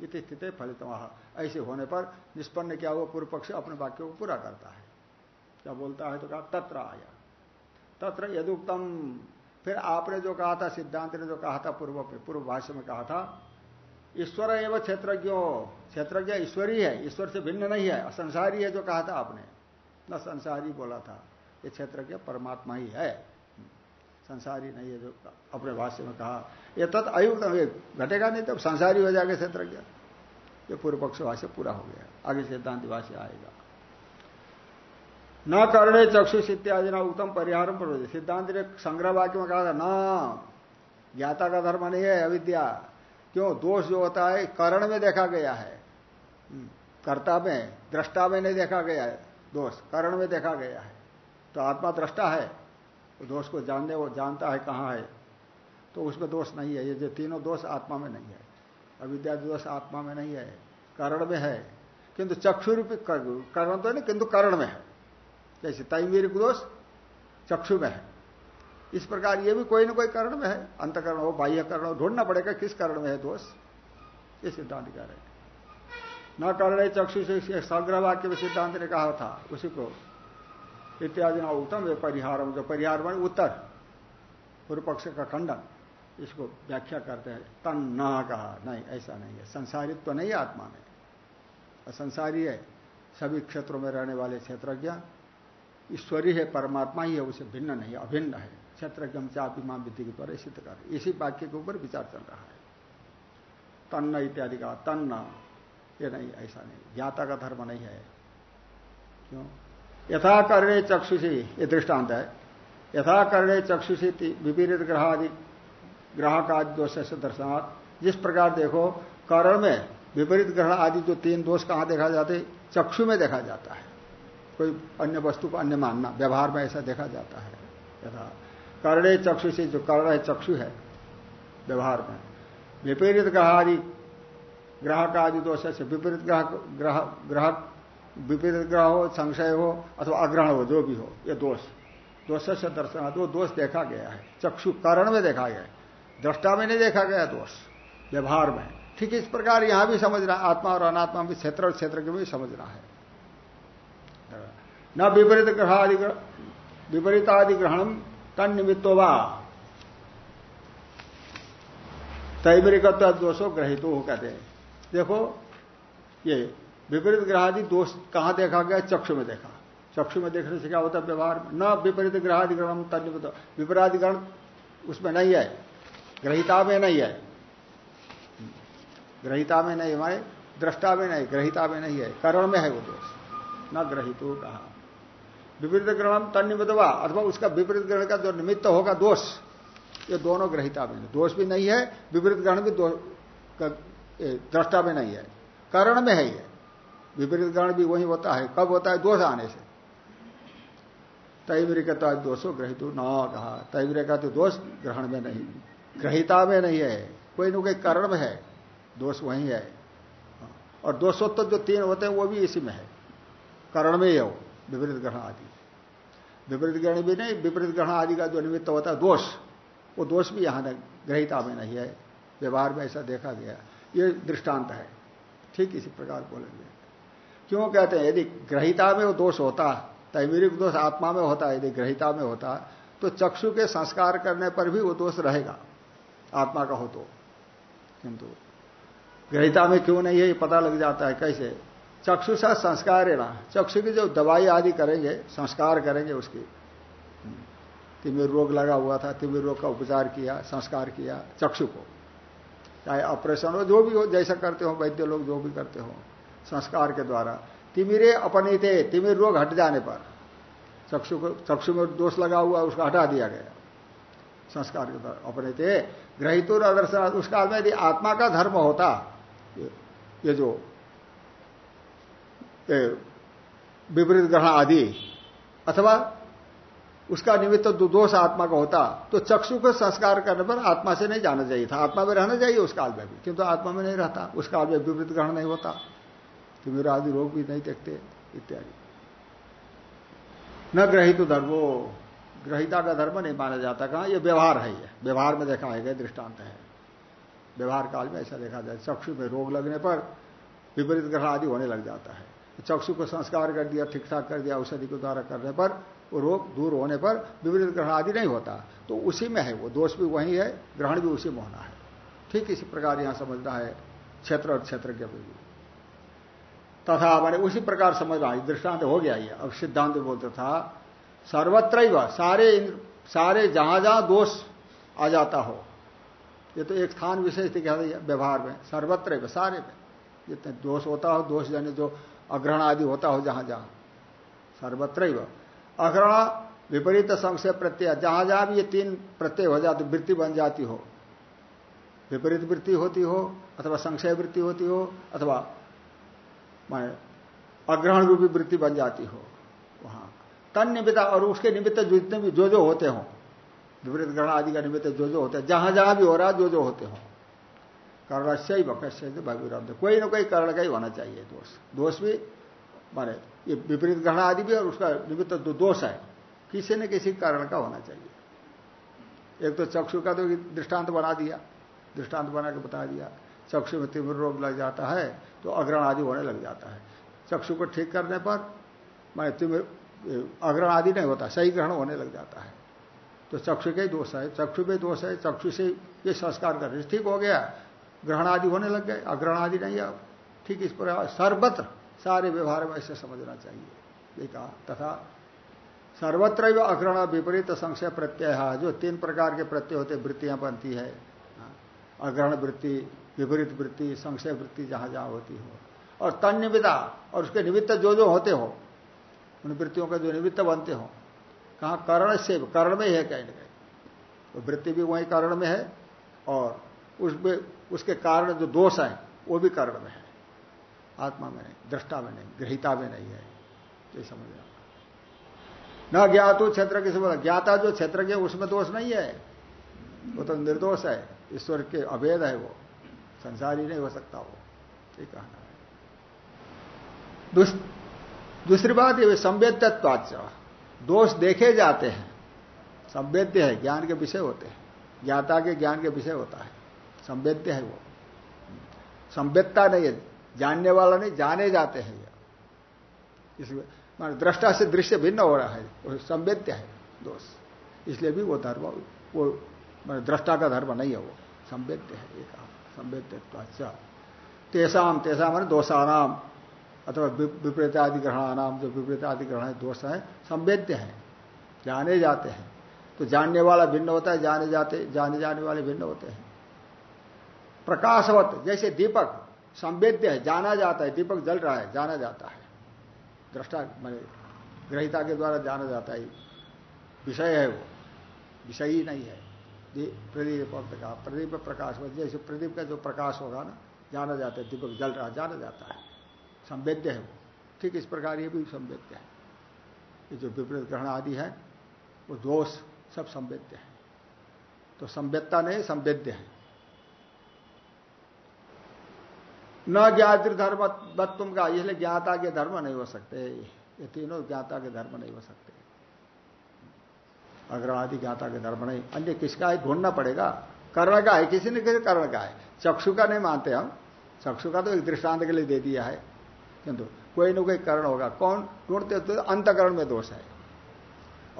इत स्थित फलित ऐसे होने पर निष्पन्न क्या हुआ? पूर्व पक्ष अपने वाक्य को पूरा करता है। क्या बोलता है तो कहा, तत्र आया। तत्र यदुक्तम। फिर आपने जो कहा था, सिद्धांत ने जो कहा था, पूर्व पूर्व भाष्य में कहा था, ईश्वर एवं क्षेत्रज्ञ। क्षेत्रज्ञ ईश्वरी है, ईश्वर से भिन्न नहीं है, असंसारी है जो कहा था आपने। न संसारी बोला था। ये क्षेत्रज्ञ परमात्मा ही है। संसारी नहीं है जो अपने भाष्य में कहा। ये तत् अयुक्त घटेगा नहीं तब संसारी हो जाएगा क्षेत्रज्ञ। ये पूर्व पक्ष भाष्य पूरा हो गया। आगे सिद्धांत भाष्य आएगा। न करणे चक्षुष इत्यादि न उत्तम परिहार पर सिद्धांत ने संग्रह वाक्य में कहा था न ज्ञाता का धर्म नहीं है अविद्या। क्यों? दोष जो होता है करण में देखा गया है। हम्म, कर्ता में दृष्टा में नहीं देखा गया है दोष। करण में देखा गया है। तो आत्मा दृष्टा है। तो दोष को जानने, वो जानता है कहाँ है। तो उसमें दोष नहीं है, ये जो तीनों दोष आत्मा में नहीं है। अविद्या दोष आत्मा में नहीं है, करण में है। किंतु चक्षु रूपी करण तो नहीं, किंतु करण में है। जैसे तैमीर दोष चक्षु में है। इस प्रकार ये भी कोई ना कोई कारण में है। अंतकरण हो बाह्य करण हो, ढूंढना पड़ेगा किस कारण में है दोष। ये सिद्धांत कह रहे न करण चक्षु से, संग्रह वाक्य में सिद्धांत ने कहा था, उसी को इत्यादि ना उत्तम परिहार जो परिहार मान उत्तर। पूर्व पक्ष का खंडन, इसको व्याख्या करते हैं। तन न कहा, नहीं, ऐसा नहीं है। संसारित तो नहीं आत्मा में। असंसारी है। सभी क्षेत्रों में रहने वाले क्षेत्रज्ञ, ईश्वरी है, परमात्मा ही है, उसे भिन्न नहीं, अभिन्न है। क्षेत्रज्ञ चापी माँ विधि के द्वारा सिद्ध कर इसी वाक्य के ऊपर विचार चल रहा है। तन्न इत्यादि का तन्न ये नहीं, ऐसा नहीं। ज्ञाता का धर्म नहीं है। क्यों? यथा करणे चक्षुषी, ये दृष्टांत है। यथा करणे चक्षुषी विपरीत ग्रह आदि ग्राहक आदि दोष से दर्शनात्। जिस प्रकार देखो, करण में विपरीत ग्रहण आदि जो तीन दोष कहाँ देखा जाते, चक्षु में देखा जाता है। कोई अन्य वस्तु को अन्य मानना, व्यवहार में ऐसा देखा जाता है। यथा, कर्णे चक्षु से जो कर्ण है, चक्षु है, व्यवहार में। विपरीत ग्रह आदि ग्राहक आदि दोष से विपरीत ग्रह ग्रह, ग्राहक विपरीत ग्रह हो, संशय हो अथवा अग्रहण हो, जो भी हो, ये दोष। दोष से दर्शन वो दोष देखा गया है। चक्षु कारण में देखा गया है। दृष्टा में नहीं देखा गया दोष। व्यवहार में। ठीक इस प्रकार यहाँ भी समझना, आत्मा और अनात्मा भी क्षेत्र और क्षेत्र के भी समझना है। न विपरीत ग्रह आदि विपरीत आदि ग्रहण तन निमित्तो वा। तैमरिकत्व दोषो ग्रहित हो कहते हैं। देखो, ये विपरीत ग्रहादि दोष कहाँ देखा गया? चक्षु में देखा। चक्षु में देखने से क्या होता है व्यवहार? में न विपरीत ग्रहादि ग्रहण तनिमित विपराधिकरण उसमें नहीं है। ग्रहिता में नहीं है। ग्रहिता में नहीं, हमारे दृष्टा में नहीं, ग्रहिता में नहीं है। करण में है वो दोष। न ग्रहितो कहा। विपरीत ग्रहण तन्निमितवा अथवा उसका विपरीत ग्रहण का जो निमित्त होगा दोष, ये दोनों ग्रहिता में दोष भी नहीं है, विपरीत ग्रहण भी दृष्टा में नहीं है। करण में है ये। विपरीत ग्रहण भी वही होता है। कब होता है? दोष आने से। तैवरिकता दोषो ग्रहित न कहा। तैवरिका तो दोष ग्रहण में नहीं। ग्रहिता में नहीं है। कोई न कोई करण में है। दोष वही है। और दोषोत्तर जो तीन होते हैं, वो भी इसी में है। करण में ही हो विपरीत ग्रहण आदि। विपरीत ग्रहण भी नहीं, विपरीत ग्रहण आदि का जो निमित्त होता है, दोष। वो दोष भी यहाँ ग्रहिता में नहीं है। व्यवहार में ऐसा देखा गया। ये दृष्टांत है। ठीक इसी प्रकार बोलेंगे। क्यों कहते हैं? यदि ग्रहिता में वो दोष होता, तैमीरिक दोष आत्मा में होता, यदि ग्रहिता में होता तो चक्षु के संस्कार करने पर भी वो दोष रहेगा, आत्मा का हो तो। किंतु ग्रहिता में क्यों नहीं है, ये पता लग जाता है कैसे? चक्षु सा संस्कार है ना, चक्षु की जो दवाई आदि करेंगे, संस्कार करेंगे उसकी। तिमिर रोग लगा हुआ था, तिमिर रोग का उपचार किया, संस्कार किया चक्षु को। चाहे ऑपरेशन हो, जो भी हो, जैसा करते हो, वैद्य लोग जो भी करते हो। संस्कार के द्वारा। तिमिरे अपनीते, तिमिर रोग हट जाने पर चक्षु को चक्षु में दोष लगा हुआ, उसको हटा दिया गया। संस्कार के द्वारा अपनीते ग्रहितुर अदर्शन उस काल में यदि आत्मा का धर्म होता, ये जो विपरीत ग्रहण आदि, अथवा उसका निमित्त तो दोष आत्मा का होता तो चक्षु को संस्कार करने पर आत्मा से नहीं जाना चाहिए था। आत्मा में रहना चाहिए उस काल में भी, किंतु आत्मा में नहीं रहता। उस काल में विपरीत ग्रहण नहीं होता। तो मेरा आदि रोग भी नहीं देखते इत्यादि। न ग्रहित धर्मो, ग्रहिता का धर्म नहीं माना जाता। कहा यह व्यवहार है यह व्यवहार में देखा है दृष्टांत है। व्यवहार काल में ऐसा देखा जाए चक्षु में रोग लगने पर विपरीत ग्रहण आदि होने लग जाता है। चक्षु को संस्कार कर दिया ठीक ठाक कर दिया, औषधि के द्वारा करने पर, वो रोग दूर होने पर विपरीत ग्रहण आदि नहीं होता। तो उसी में है वो, दोष भी वही है, ग्रहण भी उसी में होना है। ठीक इसी प्रकार यहाँ समझना है, क्षेत्र और क्षेत्र के भी तथा मैंने उसी प्रकार समझना दृष्टांत हो गया ये, अब सिद्धांत बोलते था सर्वत्र सारे सारे जहाँ जहाँ दोष आ जाता हो, ये तो एक स्थान विशेष दिखा व्यवहार में सर्वत्र सारे में, जितने दोष होता हो, दोष जन जो अग्रहण आदि होता हो जहाँ जहाँ सर्वत्र अग्रण विपरीत संशय प्रत्यय, जहाँ जहाँ भी ये तीन प्रत्यय हो जाते, वृत्ति बन जाती हो, विपरीत वृत्ति होती हो, अथवा संशय वृत्ति होती हो, अथवा माने अग्रहण रूपी वृत्ति बन जाती हो वहाँ। तन निमित्त और उसके निमित्त जितने भी जो जो होते हो, विपरीत ग्रहण आदि का निमित्त जो जो होते हैं, जहाँ जहाँ भी हो रहा जो जो होते हो। कर्ण से ही बकस्य भगविराम कोई ना कोई कर्ण का ही होना चाहिए दोष। दोष भी माने ये विपरीत ग्रहण आदि भी और उसका निमित्त जो दोष है। किसी न किसी कारण का होना चाहिए। एक तो चक्षु का तो दृष्टांत बना दिया, दृष्टांत बना के बता दिया। चक्षु में तीव्र रोग लग जाता है तो अग्रण आदि होने लग जाता है। चक्षु को ठीक करने पर मैं तीव्र अग्रण आदि नहीं होता, सही ग्रहण होने लग जाता है। तो चक्षु के ही दोष है, चक्षु में दोष है, चक्षु से ये संस्कार कर रहे ठीक हो गया, ग्रहण आदि होने लग गए, अग्रहण आदि नहीं है ठीक इस पर सर्वत्र, सारे व्यवहार में ऐसे समझना चाहिए। ये कहा, तथा सर्वत्र अग्रहण विपरीत संशय प्रत्यय, जो तीन प्रकार के प्रत्यय होते, वृत्तियाँ बनती है, अग्रहण वृत्ति विपरीत वृत्ति, संशय वृत्ति जहाँ जहाँ होती हो। और तन निमित्ता और उसके निमित्त जो जो होते हो, उन वृत्तियों का जो निमित्त बनते हो, कहा कर्ण से, कर्ण में ही है कहीं ना कहीं। तो वृत्ति भी वही कर्ण में है और उसमें उसके कारण जो दोष है, वो भी कर्ण में है। आत्मा में नहीं, दृष्टा में नहीं, ग्रहिता में नहीं है। ये समझ न ज्ञातो क्षेत्र किसी बोला ज्ञाता जो क्षेत्र के, उसमें दोष नहीं है। वो तो निर्दोष है, ईश्वर के अभेद है वो। संसार नहीं हो सकता वो। ये कहना है। दूसरी बात ये संवेद्यत्वाच दोष देखे जाते हैं। संवेद्य है, ज्ञान के विषय होते हैं। ज्ञाता के ज्ञान के विषय होता है। संवेद्य है वो। संवेदता नहीं है। जानने वाला नहीं, जाने जाते हैं इसलिए मान दृष्टा से दृश्य भिन्न हो रहा है। संवेद्य है, दोष। इसलिए भी वो धर्म वो मान दृष्टा का धर्म नहीं है वो। संवेद्य है, ये कहा। संवेद्यत्व अच्छा। तेसाम तेसा मान दोषानाम अथवा विपरीत आदि ग्रहणानाम जो विपरीत आदि ग्रहण दोष है संवेद्य है, जाने जाते हैं। तो जानने वाला भिन्न होता है, जाने जाते, जाने जाने वाले भिन्न होते हैं। प्रकाशवत, जैसे दीपक संवेद्य है, जाना जाता है, दीपक जल रहा है, जाना जाता है। दृष्टा, मैंने ग्रहिता के द्वारा जाना जाता है। विषय है वो, विषय ही नहीं है। प्रदीप का प्रदीप प्रकाश हो जैसे प्रदीप का जो प्रकाश होगा ना, जाना जाता है, दीपक जल रहा, जाना जाता है। संवेद्य है वो। ठीक इस प्रकार ये भी संवेद्य है। ये जो विपरीत ग्रहण आदि है, वो दोष सब संवेद्य है। तो संवेदता नहीं संवेद्य है। न ज्ञात धर्म तुम का, इसलिए ज्ञाता के धर्म नहीं हो सकते। ये तीनों ज्ञाता के धर्म नहीं हो सकते। अग्रवादी ज्ञाता के धर्म नहीं। अन्य किसका है? ढूंढना पड़ेगा। कर्ण का है। किसी ने किसी कर्ण का है। चक्षु का नहीं मानते हम। चक्षु का तो एक दृष्टांत के लिए दे दिया है। किंतु कोई ना कोई कर्ण होगा। कौन? ढूंढते तो अंतकरण में दोष है।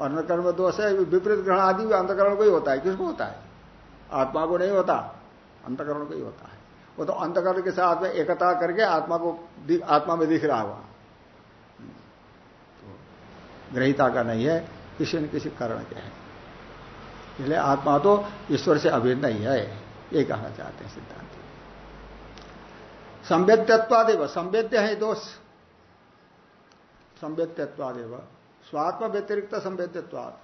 अंतकरण में दोष है, विपरीत ग्रहण आदि भी अंतकरण को ही होता है? किसको होता है? आत्मा को नहीं होता। अंतकरण को ही होता है। वो तो अंतकरण के साथ में एकता करके आत्मा को आत्मा में दिख रहा हुआ तो ग्रहिता का नहीं है। किसी न किसी कारण के है। इसलिए आत्मा तो ईश्वर से अभिन्न ही है, ये कहना चाहते हैं सिद्धांत। संवेद्यत्वादेव, संवेद्य है दोष। संवेद्यत्वादेव स्वात्म व्यतिरिक्त संवेद्यत्वाद।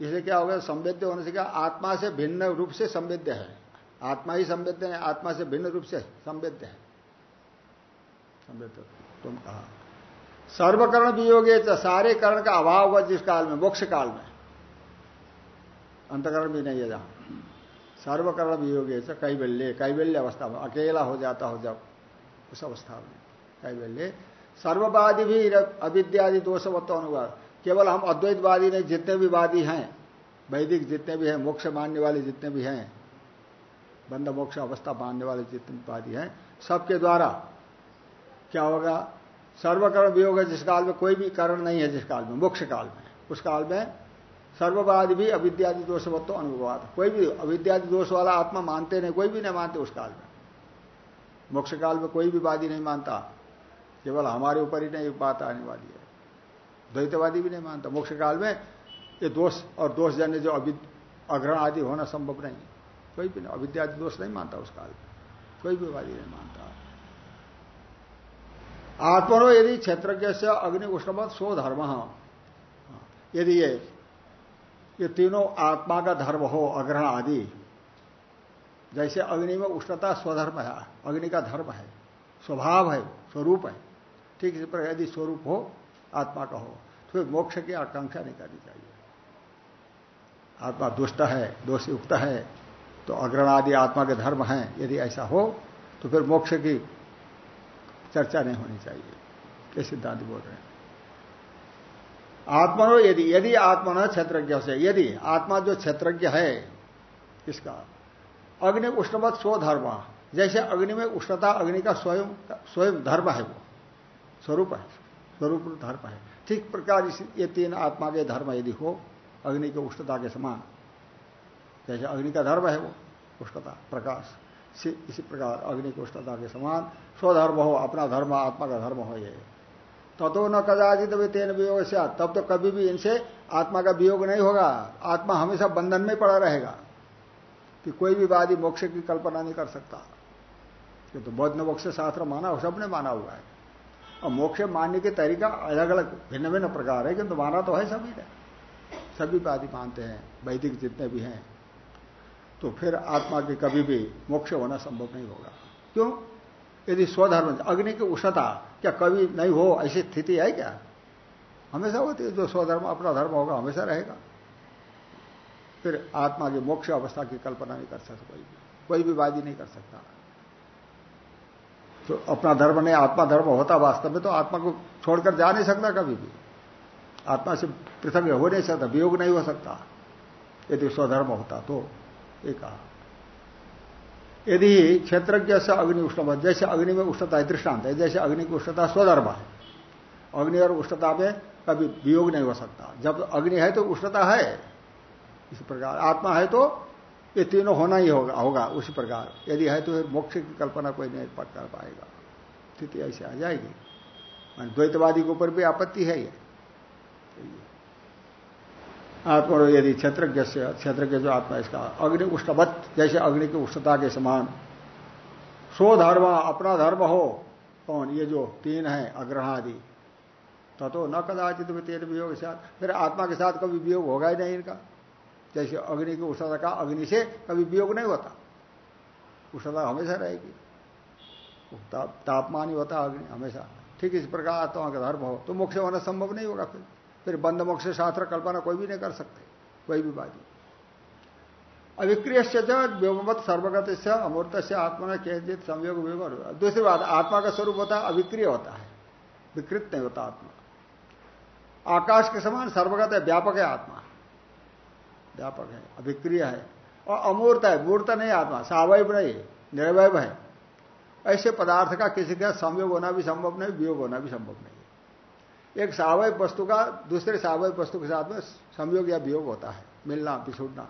इसलिए क्या होगा संवेद्य होने से क्या? आत्मा से भिन्न रूप से संवेद्य है। आत्मा ही संवेद्य है आत्मा से भिन्न रूप से संवेद्य है। संवेद्य तुम कहा? सर्वकर्ण वियोगे सारे कर्ण का अभाव हुआ जिस काल में, मोक्ष काल में। अंतकरण भी नहीं है जहाँ। सर्वकर्ण वियोगे कैबल्य कैबल्य अवस्था में, अकेला हो जाता हो जब, उस अवस्था में। कैबल्य सर्ववादी भी अविद्यादि दोषवत्व अनुवाद केवल हम अद्वैतवादी नहीं, जितने भी वादी हैं, वैदिक जितने भी हैं, मोक्ष मानने वाले जितने भी हैं बंद मोक्ष अवस्था मानने वाले जितने वादी हैं, सबके द्वारा क्या होगा? सर्वकर्ण वियोग है जिस काल में कोई भी कारण नहीं है, जिस काल में, मोक्ष काल में। उस काल में सर्ववाद भी अविद्यादि दोषवत्व अनुभवाद कोई भी अविद्यादि दोष वाला आत्मा मानते नहीं, कोई भी नहीं मानते उस काल में। मोक्ष काल में कोई भी वादी नहीं मानता। केवल हमारे ऊपर ही नहीं बात आने वाली है। द्वैतवादी भी नहीं मानता। मोक्ष काल में ये दोष और दोष जन्य जो अग्रहण आदि होना संभव नहीं कोई भी नहीं, अविद्यादि दोष नहीं मानता उस काल में। कोई भी वादी नहीं मानता। आत्मनो यदि क्षेत्रज्ञ से अग्नि उष्णवत सो धर्म। यदि ये ये तीनों आत्मा का धर्म हो, अग्रहण आदि, जैसे अग्नि में उष्णता स्वधर्म है, अग्नि का धर्म है, स्वभाव है, स्वरूप है, ठीक इसी प्रकार यदि स्वरूप हो, आत्मा का हो तो फिर मोक्ष की आकांक्षा नहीं करनी चाहिए। आत्मा दुष्ट है, दोष युक्त है तो अग्रण आदि आत्मा के धर्म है, यदि ऐसा हो तो फिर मोक्ष की चर्चा नहीं होनी चाहिए। ये सिद्धांत बोल रहे हैं। आत्मनो यदि यदि आत्मा क्षेत्रज्ञ से, यदि आत्मा जो क्षेत्रज्ञ है, इसका अग्नि उष्णवत स्व धर्म। जैसे अग्नि में उष्णता, अग्नि का स्वयं स्वयं धर्म है वो। स्वरूप है, स्वरूप धर्म है। ठीक प्रकार इस, ये तीन आत्मा के धर्म यदि हो, अग्नि के उष्णता के समान, जैसे अग्नि का धर्म है वो, उष्णता, प्रकाश। इसी प्रकार अग्नि की उष्णता के समान स्वधर्म हो, अपना धर्म, आत्मा का धर्म हो ये। तो न कदाचित भी तेन वियोग से तब तो कभी भी इनसे आत्मा का वियोग नहीं होगा। आत्मा हमेशा बंधन में पड़ा रहेगा कि कोई भी वादी मोक्ष की कल्पना नहीं कर सकता। ये तो बौद्ध मोक्ष शास्त्र माना हो सबने माना हुआ है। और मोक्ष मानने के तरीका अलग अलग भिन्न भिन्न प्रकार है, किंतु माना तो है सभी ने। सभी वादी मानते हैं, वैदिक जितने भी हैं तो फिर आत्मा के कभी भी मोक्ष होना संभव नहीं होगा। क्यों? यदि स्वधर्म अग्नि की उष्णता क्या कभी नहीं हो, ऐसी स्थिति है क्या? हमेशा होती है, जो स्वधर्म, अपना धर्म होगा, हमेशा रहेगा। फिर आत्मा की मोक्ष अवस्था की कल्पना नहीं कर सकता, कोई भी कोई भी वादी नहीं कर सकता। तो अपना धर्म नहीं, आत्मा धर्म होता वास्तव में तो आत्मा को छोड़कर जा नहीं सकता कभी भी। आत्मा से पृथक हो नहीं सकता, वियोग नहीं हो सकता, यदि स्वधर्म होता तो। ये कहा। यदि क्षेत्रज्ञ से अग्नि उष्णता, जैसे अग्नि में उष्णता है, दृष्टांत है, जैसे अग्नि की उष्णता स्वधर्म है, अग्नि और उष्णता में कभी वियोग नहीं हो सकता। जब अग्नि है तो उष्णता है, इसी प्रकार। आत्मा है तो ये तीनों होना ही होगा होगा, उसी प्रकार। यदि है तो मोक्ष की कल्पना कोई नहीं कर पाएगा। स्थिति ऐसी आ जाएगी। द्वैतवादी के ऊपर भी आपत्ति है ये। आत्मा यदि क्षेत्रज्ञ से, क्षेत्रज्ञ जो आत्मा इसका, अग्नि उष्णवत, जैसे अग्नि की उष्णता के समान। सो धर्म, अपना धर्म हो, कौन? ये जो तीन है, अग्रहादि। तो न कदाचित में तेरे वियोग के साथ। फिर आत्मा के साथ कभी वियोग होगा ही नहीं इनका। जैसे अग्नि की उष्णता का, अग्नि से कभी वियोग नहीं होता। उष्णता हमेशा रहेगी। तापमान ही होता अग्नि, हमेशा। ठीक इस प्रकार आत्मा का धर्म हो तो मोक्ष होना संभव नहीं होगा फिर। फिर बंद मोक्ष शास्त्र कल्पना कोई भी नहीं कर सकते। कोई भी बात अविक्रिय से व्योमत सर्वगत से अमूर्त से आत्मा ने केंद्रित संयोग दूसरी बात, आत्मा का स्वरूप होता है, अविक्रिय होता है। विकृत नहीं होता आत्मा। आकाश के समान सर्वगत है, व्यापक है आत्मा। व्यापक है अभिक्रिय है। और अमूर्त है, मूर्त नहीं आत्मा सावयव नहीं निर्वय है। ऐसे पदार्थ का किसी का संयोग होना भी संभव नहीं, वियोग होना भी संभव नहीं एक सावय वस्तु का दूसरे सावय वस्तु के साथ में संयोग या वियोग होता है। मिलना पिछुड़ना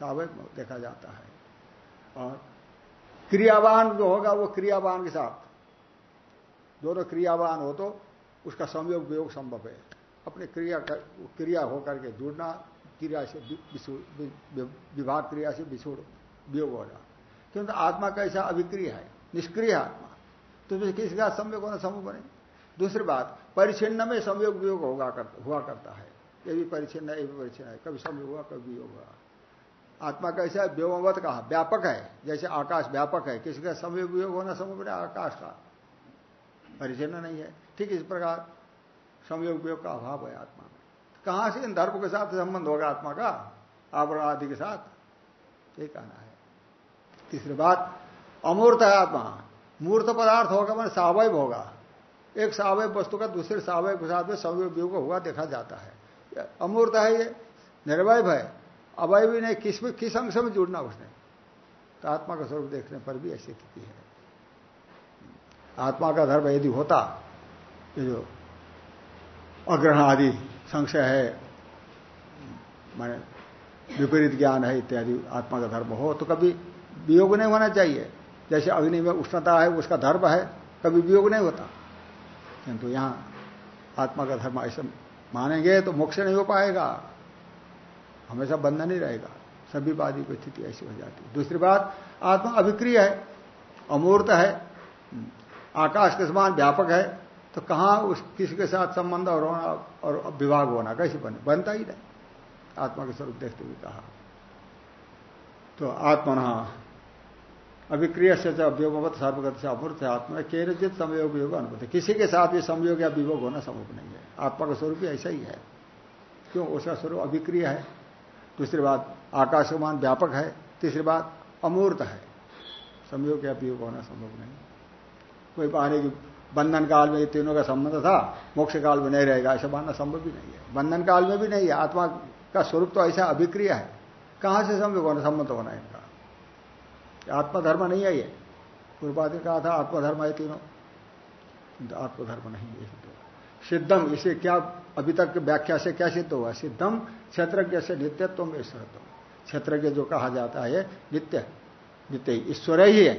सावय देखा जाता है। और क्रियावान जो होगा वो क्रियावान के साथ। दोनों क्रियावान हो तो उसका संयोग वियोग संभव है। अपने क्रिया कर, क्रिया होकर के जुड़ना क्रिया से विभाग क्रिया से बिछुड़ वियोग होगा क्योंकि आत्मा कैसा अभिक्रिय है निष्क्रिय आत्मा। तो किसी का संयोग होना संभव नहीं। दूसरी बात परिचिन्न में संयोग वियोग होगा कर, हुआ करता है। ये भी परिचिन्न ये भी परिचिन्न है। कभी संयोग हुआ कभी वियोग हुआ। आत्मा कैसा है व्योमवत कहा व्यापक है। जैसे आकाश व्यापक है किसी का संयोग वियोग होना नहीं आकाश का। परिचिन्न नहीं है। ठीक इस प्रकार संयोग वियोग का अभाव है आत्मा में। कहाँ से इन धर्म के साथ संबंध होगा आत्मा का? आवरण आदि के साथ। ये कहना है। तीसरी बात अमूर्त है आत्मा। मूर्त पदार्थ होगा मैंने स्वाभाविक होगा। एक सावय वस्तु का दूसरे सावय के साथ में संयोग हुआ देखा जाता है। अमूर्त है ये निर्वय है। अवय भी नहीं, किसमें, किस अंश में जुड़ना उसने? तो आत्मा का स्वरूप देखने पर भी ऐसी स्थिति है। आत्मा का धर्म यदि होता, ये जो अग्रहण आदि संशय है, माने विपरीत ज्ञान है इत्यादि, आत्मा का धर्म हो तो कभी वियोग नहीं होना चाहिए। जैसे अग्नि में उष्णता है, उसका धर्म है, कभी वियोग नहीं होता। किंतु यहाँ आत्मा का धर्म ऐसे मानेंगे तो मोक्ष नहीं हो पाएगा। हमेशा बंधन ही रहेगा। सभी वादी की स्थिति ऐसी हो जाती है। दूसरी बात, आत्मा अभिक्रिय है, अमूर्त है, आकाश के समान व्यापक है तो कहाँ उस किसी के साथ संबंध और होना और विभाग होना, कैसे बने? बनता ही नहीं। आत्मा के स्वरूप देखते हुए कहा। तो आत्मन अभिक्रिय से अव्योगवत सर्वगत से अमूर्त आत्मा के केरचित संयोग वियोग अनुभूति किसी के साथ भी संयोग या वियोग होना संभव नहीं है। आत्मा का स्वरूप ऐसा ही है। क्यों? उसका स्वरूप अभिक्रिय है। दूसरी बात आकाशमान व्यापक है। तीसरी बात, अमूर्त है। संयोग या वियोग होना संभव नहीं कोई पानी की बंधन काल में तीनों का संबंध था, मोक्ष काल में नहीं रहेगा, ऐसा मानना संभव भी नहीं है। बंधन काल में भी नहीं है। आत्मा का स्वरूप तो ऐसा अभिक्रिया है। कहाँ से संयोग होना, संबंध होना इनका। आत्मधर्म नहीं है ये। पूर्वाद ने कहा था, आत्मधर्म है तीनों। आत्मधर्म नहीं है सिद्धम, इसे क्या अभी तक व्याख्या से क्या सिद्ध हुआ? सिद्धम, क्षेत्रज्ञ से नित्यत्व में ईश्वरत्व क्षेत्रज्ञ जो कहा जाता है, नित्य। नित्य ईश्वर ही है।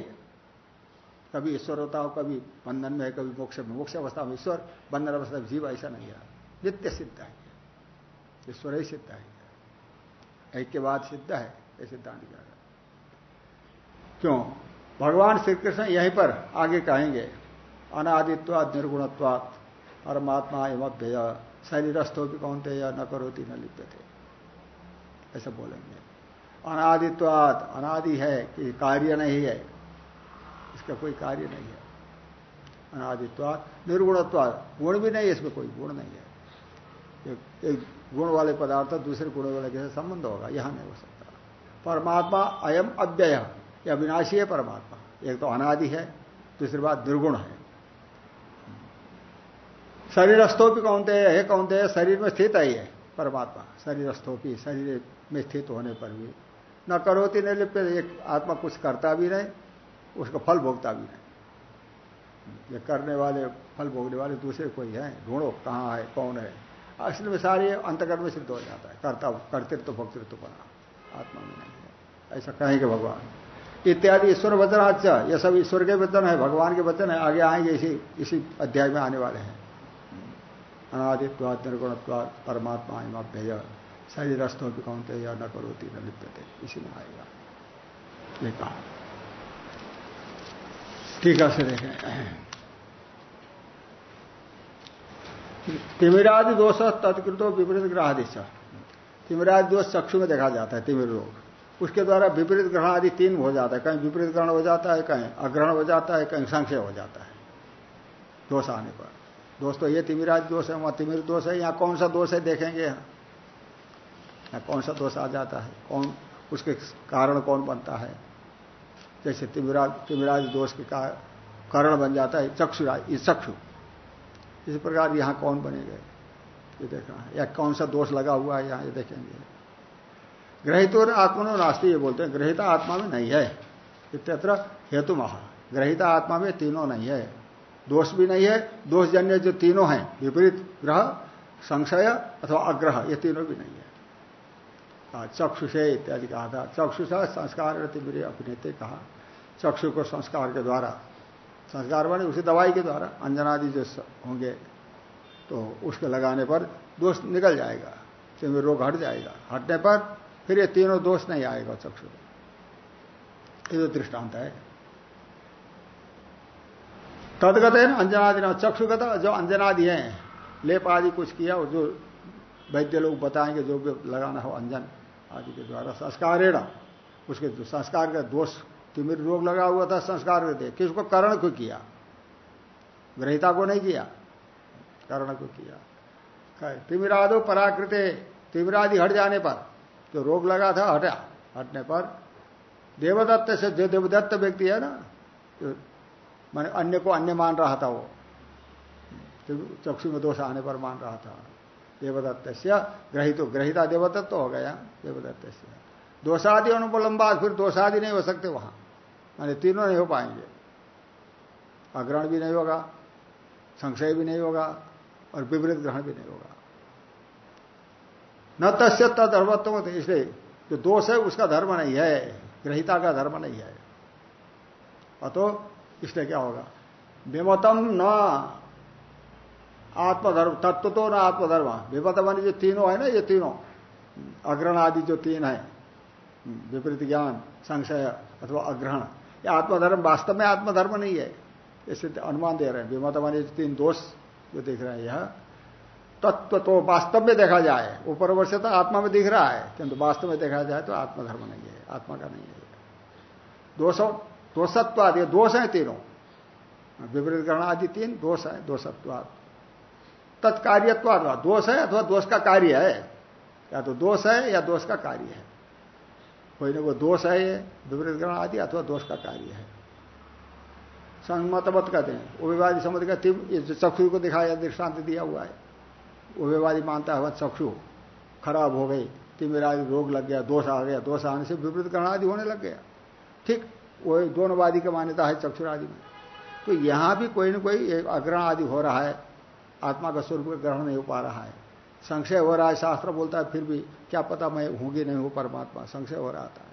कभी ईश्वर होता हो, कभी बंधन में है, कभी मोक्ष में। मोक्ष अवस्था में ईश्वर, बंधन अवस्था में जीव ऐसा नहीं है। नित्य सिद्ध है। ईश्वर ही सिद्ध है। ऐक्यवाद सिद्ध है, ये सिद्धांत क्या क्यों? भगवान श्री कृष्ण यहीं पर आगे कहेंगे अनादित्वाद निर्गुणत्वाद परमात्मा एवं शरीरस्थो भी कौन थे या न करोती न लिप्य थे ऐसा बोलेंगे। अनादित्वाद अनादि है कि कार्य नहीं है इसका कोई कार्य नहीं है। अनादित्वाद निर्गुणत्वाद गुण भी नहीं है इसमें कोई गुण नहीं है। एक, एक गुण वाले पदार्थ दूसरे गुण वाले के संबंध होगा यहाँ नहीं हो सकता। परमात्मा अयम अव्यय। यह अविनाशी है परमात्मा। एक तो अनादि है दूसरी बात निर्गुण है। शरीरस्थोपी कौनते है? कौनते शरीर में स्थित है ये परमात्मा। शरीरस्थोपी, शरीर में स्थित होने पर भी। न करोती नहीं लिप्त एक आत्मा कुछ करता भी नहीं, उसका फल भोगता भी नहीं। ये करने वाले, फल भोगने वाले दूसरे कोई है? ढूंढो, कहाँ है, कौन है? असल में सारे अंतकर्म में सिद्ध हो जाता है। कर्ता कर्तृत्व तो भक्तृत्व बना। आत्मा में नहीं है। ऐसा कहेंगे भगवान। इत्यादि ईश्वर वचन अच्छा ये सब ईश्वर के वचन है, भगवान के वचन है, आगे आएँगे इसी इसी अध्याय में आने वाले हैं। अनादित्वाद निर्गुणत्वाद परमात्मा अभ्यय। शरीरस्थों भी कौनते या न करोती, न लिप्यते। इसी में आएगा। ये कहा। ठीक है से देखें। तिमिरादि दोष तत्कृतो विपरीत ग्रहादिश तिमिरादि दोष चक्षु में देखा जाता है, तिमिर रोग। उसके द्वारा विपरीत ग्रहण आदि तीन हो जाता है। कहीं विपरीत ग्रहण हो जाता है, कहीं अग्रहण हो जाता है, कहीं संशय हो जाता है। दोष आने पर। दोष तो ये तिमिराज दोष है, वहाँ तिमिर दोष है, यहाँ कौन सा दोष है देखेंगे यहाँ। कौन सा दोष आ जाता है? कौन, उसके कारण कौन बनता है? जैसे तिमिराज तिमिराज दोष के कारण बन जाता है चक्षुराज चक्षु। इस प्रकार यहाँ कौन बनेंगे? ये देखना है। या कौन सा दोष लगा हुआ है यहाँ, ये देखेंगे। ग्रहितो आत्मनो नास्ती ये बोलते हैं ग्रहिता आत्मा में नहीं है इत्यत्र हेतु महा ग्रहिता आत्मा में तीनों नहीं है। दोष भी नहीं है दोषजन्य जो तीनों हैं विपरीत ग्रह संशय अथवा अग्रह ये तीनों भी नहीं है। हाँ, चक्षुषे इत्यादि कहा था। चक्षुषा संस्कार तिमिरे अभिनेते कहा। चक्षु को संस्कार के द्वारा संस्कार बने उसी दवाई के द्वारा अंजनादि जो होंगे तो उसके लगाने पर दोष निकल जाएगा तिमिर रोग हट जाएगा। हटने पर फिर ये तीनों दोष नहीं आएगा चक्षु ये तो दृष्टांत है। तदगत है ना अंजनादि ना चक्षुगत, जो अंजनादि है, लेप आदि कुछ किया, और जो वैद्य लोग बताएँगे, जो भी लगाना हो अंजन आदि के द्वारा, संस्कारेण, उसके संस्कार का दोष, तिमिर रोग लगा हुआ था, संस्कार दे, किसको करण को किया? ग्रहिता को नहीं किया? करण को किया। तिमिरादो पराकृत, तिमिरादि हट जाने पर जो रोग लगा था, हटा, हटने पर। देवदत्त से जो देवदत्त व्यक्ति है ना, जो मैंने अन्य को अन्य मान रहा था वो चक्षु में दोष आने पर मान रहा था। देवदत्त से ग्रहित, ग्रहिता देवदत्त हो गया, देवदत्त से। दोषादि अनुपलम्बाद फिर दोषादि नहीं हो सकते वहाँ। माने तीनों नहीं हो पाएँगे। अग्रहण भी नहीं होगा, संशय भी नहीं होगा, और विपरीत ग्रहण भी नहीं होगा। न तस्य तदर्वत्व इसलिए जो दोष है, उसका धर्म नहीं है। ग्रहिता का धर्म नहीं है। अतो इसलिए क्या होगा? विमतम न आत्मधर्म तत्व तो न आत्मधर्म। विमत मानी जो तीनों है ना, ये तीनों। अग्रहण आदि जो तीन है, विपरीत ज्ञान, संशय अथवा अग्रहण। ये आत्मधर्म, वास्तव में आत्मधर्म नहीं है। ऐसे अनुमान दे रहे हैं। विमत मानी तीन दोष जो देख रहे हैं, यह तत्व तो वास्तव में देखा जाए। ऊपर वर्ष तो आत्मा में दिख रहा है, किंतु वास्तव में देखा जाए तो आत्मधर्म नहीं है, आत्मा का नहीं है। दोषों, दोषत्वाद, ये दोष है तीनों। विपरीत ग्रहण आदि तीन, दोष है, दोषत्वाद। तत्कार्यत्वाद, दोष है अथवा दोष का कार्य है। या तो दोष है या दोष का कार्य है। कोई ना कोई दोष है ये, विपरीत ग्रहण आदि अथवा दोष का कार्य है। संमतवत कहते हैं। उभयवादी समझ का चक्षु को दिखाया, दृष्टांत दिया हुआ है। उभयवादी मानता है, वह चक्षु खराब हो गई तिमिरादि रोग लग गया, दोष आ गया। दोष आने से विपरीत ग्रहण आदि होने लग गया। ठीक, वो दोनों वादी की मान्यता है चक्षुरादि में। तो यहाँ भी कोई ना कोई अग्रहण आदि हो रहा है, आत्मा का स्वरूप ग्रहण नहीं हो पा रहा है। संशय हो रहा है, शास्त्र बोलता है, फिर भी क्या पता मैं हूँ कि नहीं हूँ परमात्मा? संशय हो रहा था।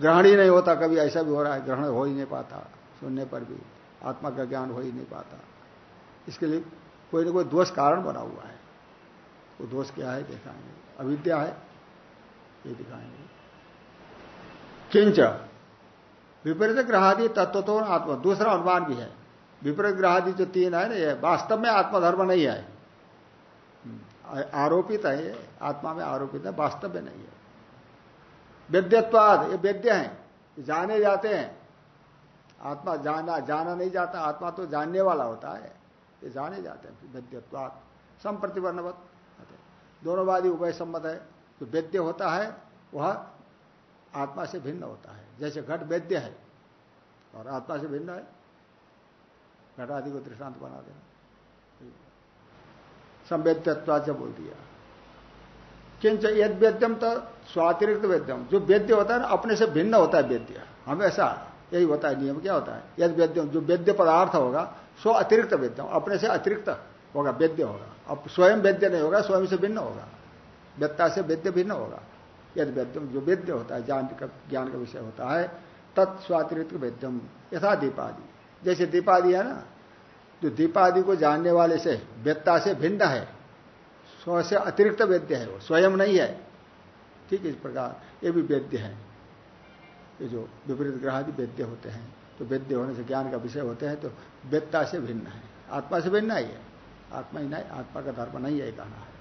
ग्रहण ही नहीं होता, कभी ऐसा भी हो रहा है, ग्रहण हो ही नहीं पाता, सुनने पर भी। आत्मा का ज्ञान हो ही नहीं पाता। इसके लिए कोई ना कोई दोष कारण बना हुआ है। वो दोष क्या है दिखाएँगे। अविद्या है, ये दिखाएँगे। किंच, विपरीत ग्रहादि तत्व तो आत्मा, दूसरा अनुमान भी है। विपरीत ग्रहादि जो तीन है ना, ये वास्तव में आत्मधर्म नहीं है। आरोपित है, ये आत्मा में आरोपित है, वास्तव में नहीं है। वेद्यत्वाद, ये वेद्य है जाने जाते हैं। आत्मा जाना जाना नहीं जाता, आत्मा तो जानने वाला होता है। ये जाने जाते हैं, वेद्यत्वाद सम प्रतिवर्णवत दोनों वादी उभय सम्मत है, जो वेद्य होता है, वह आत्मा से भिन्न होता है। जैसे घट वेद्य है, और आत्मा से भिन्न है, घट आदि को दृष्टांत बना देना। संवेद्यत्वाच बोल दिया। किंच यद वेद्यम तो स्वातिरिक्त वेद्यम। जो वेद्य होता है ना, अपने से भिन्न होता है वेद्य। हमेशा यही होता है, नियम क्या होता है? यद वेद्यम, जो वेद्य पदार्थ होगा स्व अतिरिक्त वेद्यम, अपने से अतिरिक्त। होगा, वेद्य होगा। अब स्वयं वेद्य नहीं होगा, स्वयं से भिन्न होगा। वेदता से वेद्य भिन्न होगा। यदि वेद्यम जो वेद्य होता है, ज्ञान का ज्ञान का विषय होता है तत्स्वातिरिक्त वेद्यम, यथा दीपादि। जैसे दीपादि है ना जो दीपादि को जानने वाले से वेदता से भिन्न है। स्व से अतिरिक्त वेद्य है वो, स्वयं नहीं है। ठीक इस प्रकार, ये भी वेद्य है। ये जो विपरीत ग्रह ग्रहादि वेद्य होते हैं तो वेद्य होने से ज्ञान का विषय होते हैं तो वेदता से भिन्न है। आत्मा से भिन्न ही है आत्मा ही नहीं, आत्मा का धर्म नहीं है कहना है।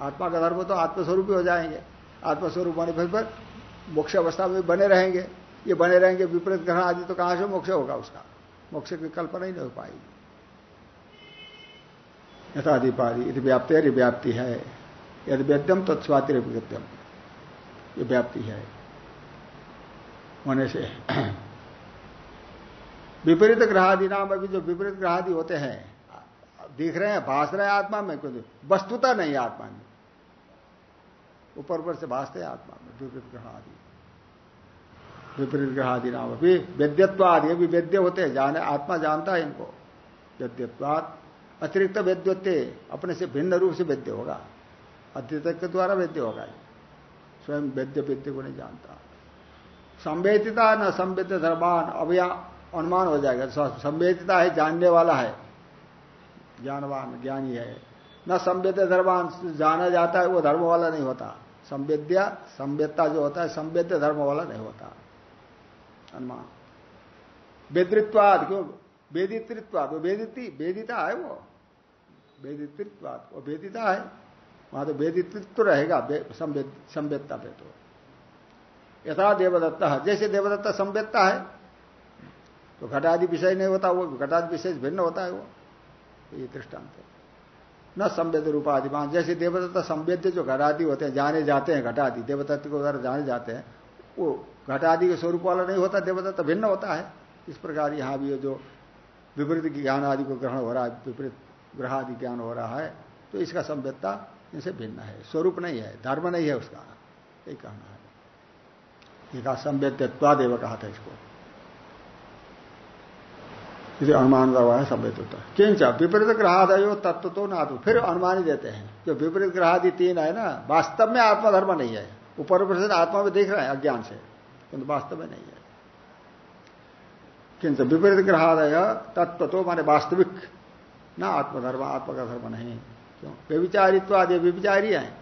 आत्मा का धर्म तो आत्मस्वरूप ही हो जाएँगे। आत्मस्वरूप होने पर मोक्ष अवस्था में बने रहेंगे। ये बने रहेंगे विपरीत ग्रहण आदि तो कहाँ से मोक्ष होगा उसका? मोक्ष की कल्पना ही नहीं हो पाएगी। यथाधिपारी यदि व्याप्ति व्याप्ति है। यदि वेद्यम तो स्वातिरिव्यम ये व्याप्ति है। होने से [clears throat] विपरीत ग्रहादि नाम अभी जो विपरीत ग्रहादि होते हैं दिख रहे हैं भाष रहे हैं आत्मा में कुछ वस्तुता नहीं आत्मा में। ऊपर ऊपर से भाषते हैं आत्मा में, विपरीत ग्रह आदि। विपरीत ग्रह आदि नाम अभी वेद्यत्वाद, ये भी वेद्य होते हैं, जाने, आत्मा जानता है इनको। वेद्यत्वाद अतिरिक्त वेद्योत्ते, अपने से भिन्न रूप से वेद्य होगा। अद्वित के द्वारा वेद्य होगा स्वयं वेद्य वेद्य को नहीं जानता। संवेदिता न संवेद्य धर्मान अब अनुमान हो जाएगा। संवेदिता है, जानने वाला है। ज्ञानवान, ज्ञानी है। न संवेद्य धर्मवान जाना जाता है, वो धर्म वाला नहीं होता। संवेद्या, संवेदता जो होता है, संवेद्य धर्म वाला नहीं होता। अनुमान वेदित्वाद, क्यों? वेदित्वाद वो वेदिति है वो। वेदित्वाद वो वेदिता है। वहाँ तो वेदित्व रहेगा संवेदता पे तो। यथा देवदत्ता जैसे देवदत्ता संवेदता है तो घटादि विषय नहीं होता, वो घटादि विषय भिन्न होता है वो। ये दृष्टांत है। न संवेद रूपाधिमान जैसे देवदत्त संवेद्य जो घटादि होते हैं, जाने जाते हैं घटादि देवदत्त के द्वारा जाने जाते हैं, वो घटादि के स्वरूप वाला नहीं होता देवदत्त भिन्न होता है। इस प्रकार यहाँ भी जो विपरीत ज्ञान आदि को ग्रहण हो रहा है, विपरीत ग्रह आदि ज्ञान हो रहा है तो इसका संवेदता इनसे भिन्न है। स्वरूप नहीं है, धर्म नहीं है उसका। यही कहना है। एक संवेद्यत्वादेव कहा था इसको। इसे अनुमान करवा है संवेद होता है। किंच विपरीत ग्रहादयो तत्व तो ना तो फिर अनुमान ही देते हैं जो विपरीत ग्रहादि तीन है ना, वास्तव में आत्मधर्म नहीं है। ऊपर ऊपर से आत्मा में देख रहे हैं, अज्ञान से। किंतु वास्तव में नहीं है। किंच विपरीत ग्रहादय तत्व तो माने वास्तविक। ना आत्मधर्म आत्मा का धर्म नहीं। क्यों? व्यविचारित्व आदि व्यविचारी है।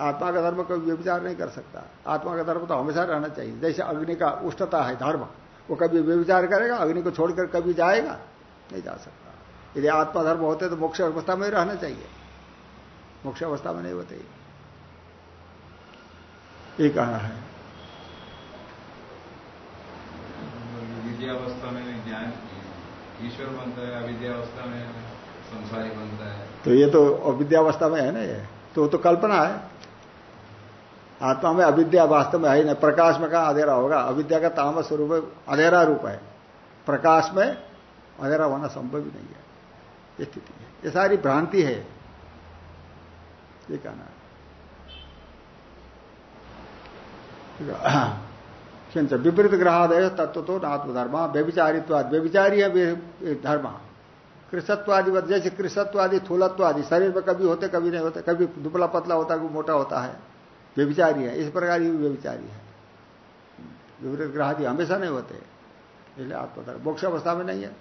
आत्मा का धर्म कभी व्यविचार नहीं कर सकता। आत्मा का धर्म तो हमेशा रहना चाहिए। जैसे अग्नि का उष्णता है, धर्म। वो कभी व्यविचार करेगा अग्नि को छोड़कर कभी जाएगा? नहीं जा सकता। यदि आत्माधर्म होते तो मोक्ष अवस्था में रहना चाहिए। मोक्ष अवस्था में नहीं होते। ये कहना है। विद्यावस्था में ज्ञान ईश्वर बनता है अविद्यावस्था में संसारी बनता है। तो ये तो अविद्यावस्था में है ना ये। तो तो कल्पना है। आत्मा में अविद्या वास्तव में है ही नहीं। प्रकाश में कहा अधेरा होगा? अविद्या का तामस स्वरूप अधेरा रूप है। प्रकाश में अंधेरा होना संभव ही नहीं है। ये स्थिति है। ये सारी भ्रांति है। ये कहना किंच विपरीत ग्रहादय तत्व तो नात्मधर्म व्यभिचारित्वाद व्यभिचारी है धर्म। कृषत्वादि जैसे कृषत्वादि, थूलत्वादि, शरीर में कभी होते, कभी नहीं होते, कभी दुबला पतला होता है कभी मोटा होता है। व्यभिचारी है, इस प्रकार ये व्यभिचारी है। विपरीत ग्रहादि हमेशा नहीं होते, इसलिए आत्मधर्म मोक्ष अवस्था में नहीं है,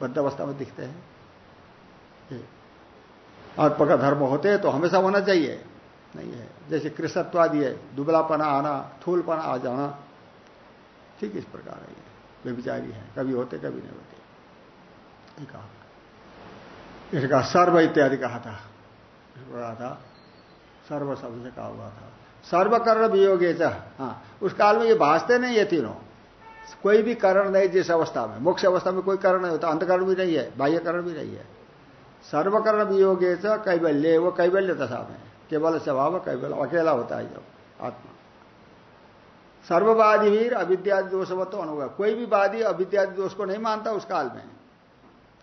बद्ध अवस्था में दिखते हैं। आत्मा का धर्म होते तो हमेशा होना चाहिए, नहीं है। जैसे कृषत्वादि है, दुबलापना आना, थूलपना आ जाना, ठीक इस प्रकार है ये। व्यभिचारी है, कभी होते, कभी नहीं होते। कहा। सर्व इत्यादि कहा था। कहा था सर्व शब्द से कहा हुआ था। सर्वकर्ण वियोगे हाँ उस काल में ये भाजते नहीं ये तीनों। कोई भी करण नहीं जिस अवस्था में। मोक्ष अवस्था में कोई करण नहीं होता। अंतकरण भी नहीं है। बाह्यकरण भी नहीं है। सर्वकर्ण वियोगे च कैबल्य वो कैबल्य दशा में। केवल स्वभाव कैबल अकेला होता है जब आत्मा। सर्ववादी वीर, अविद्यादि दोषवत तो अनुभव कोई भी वादी, अविद्यादि दोष को नहीं मानता उस काल में।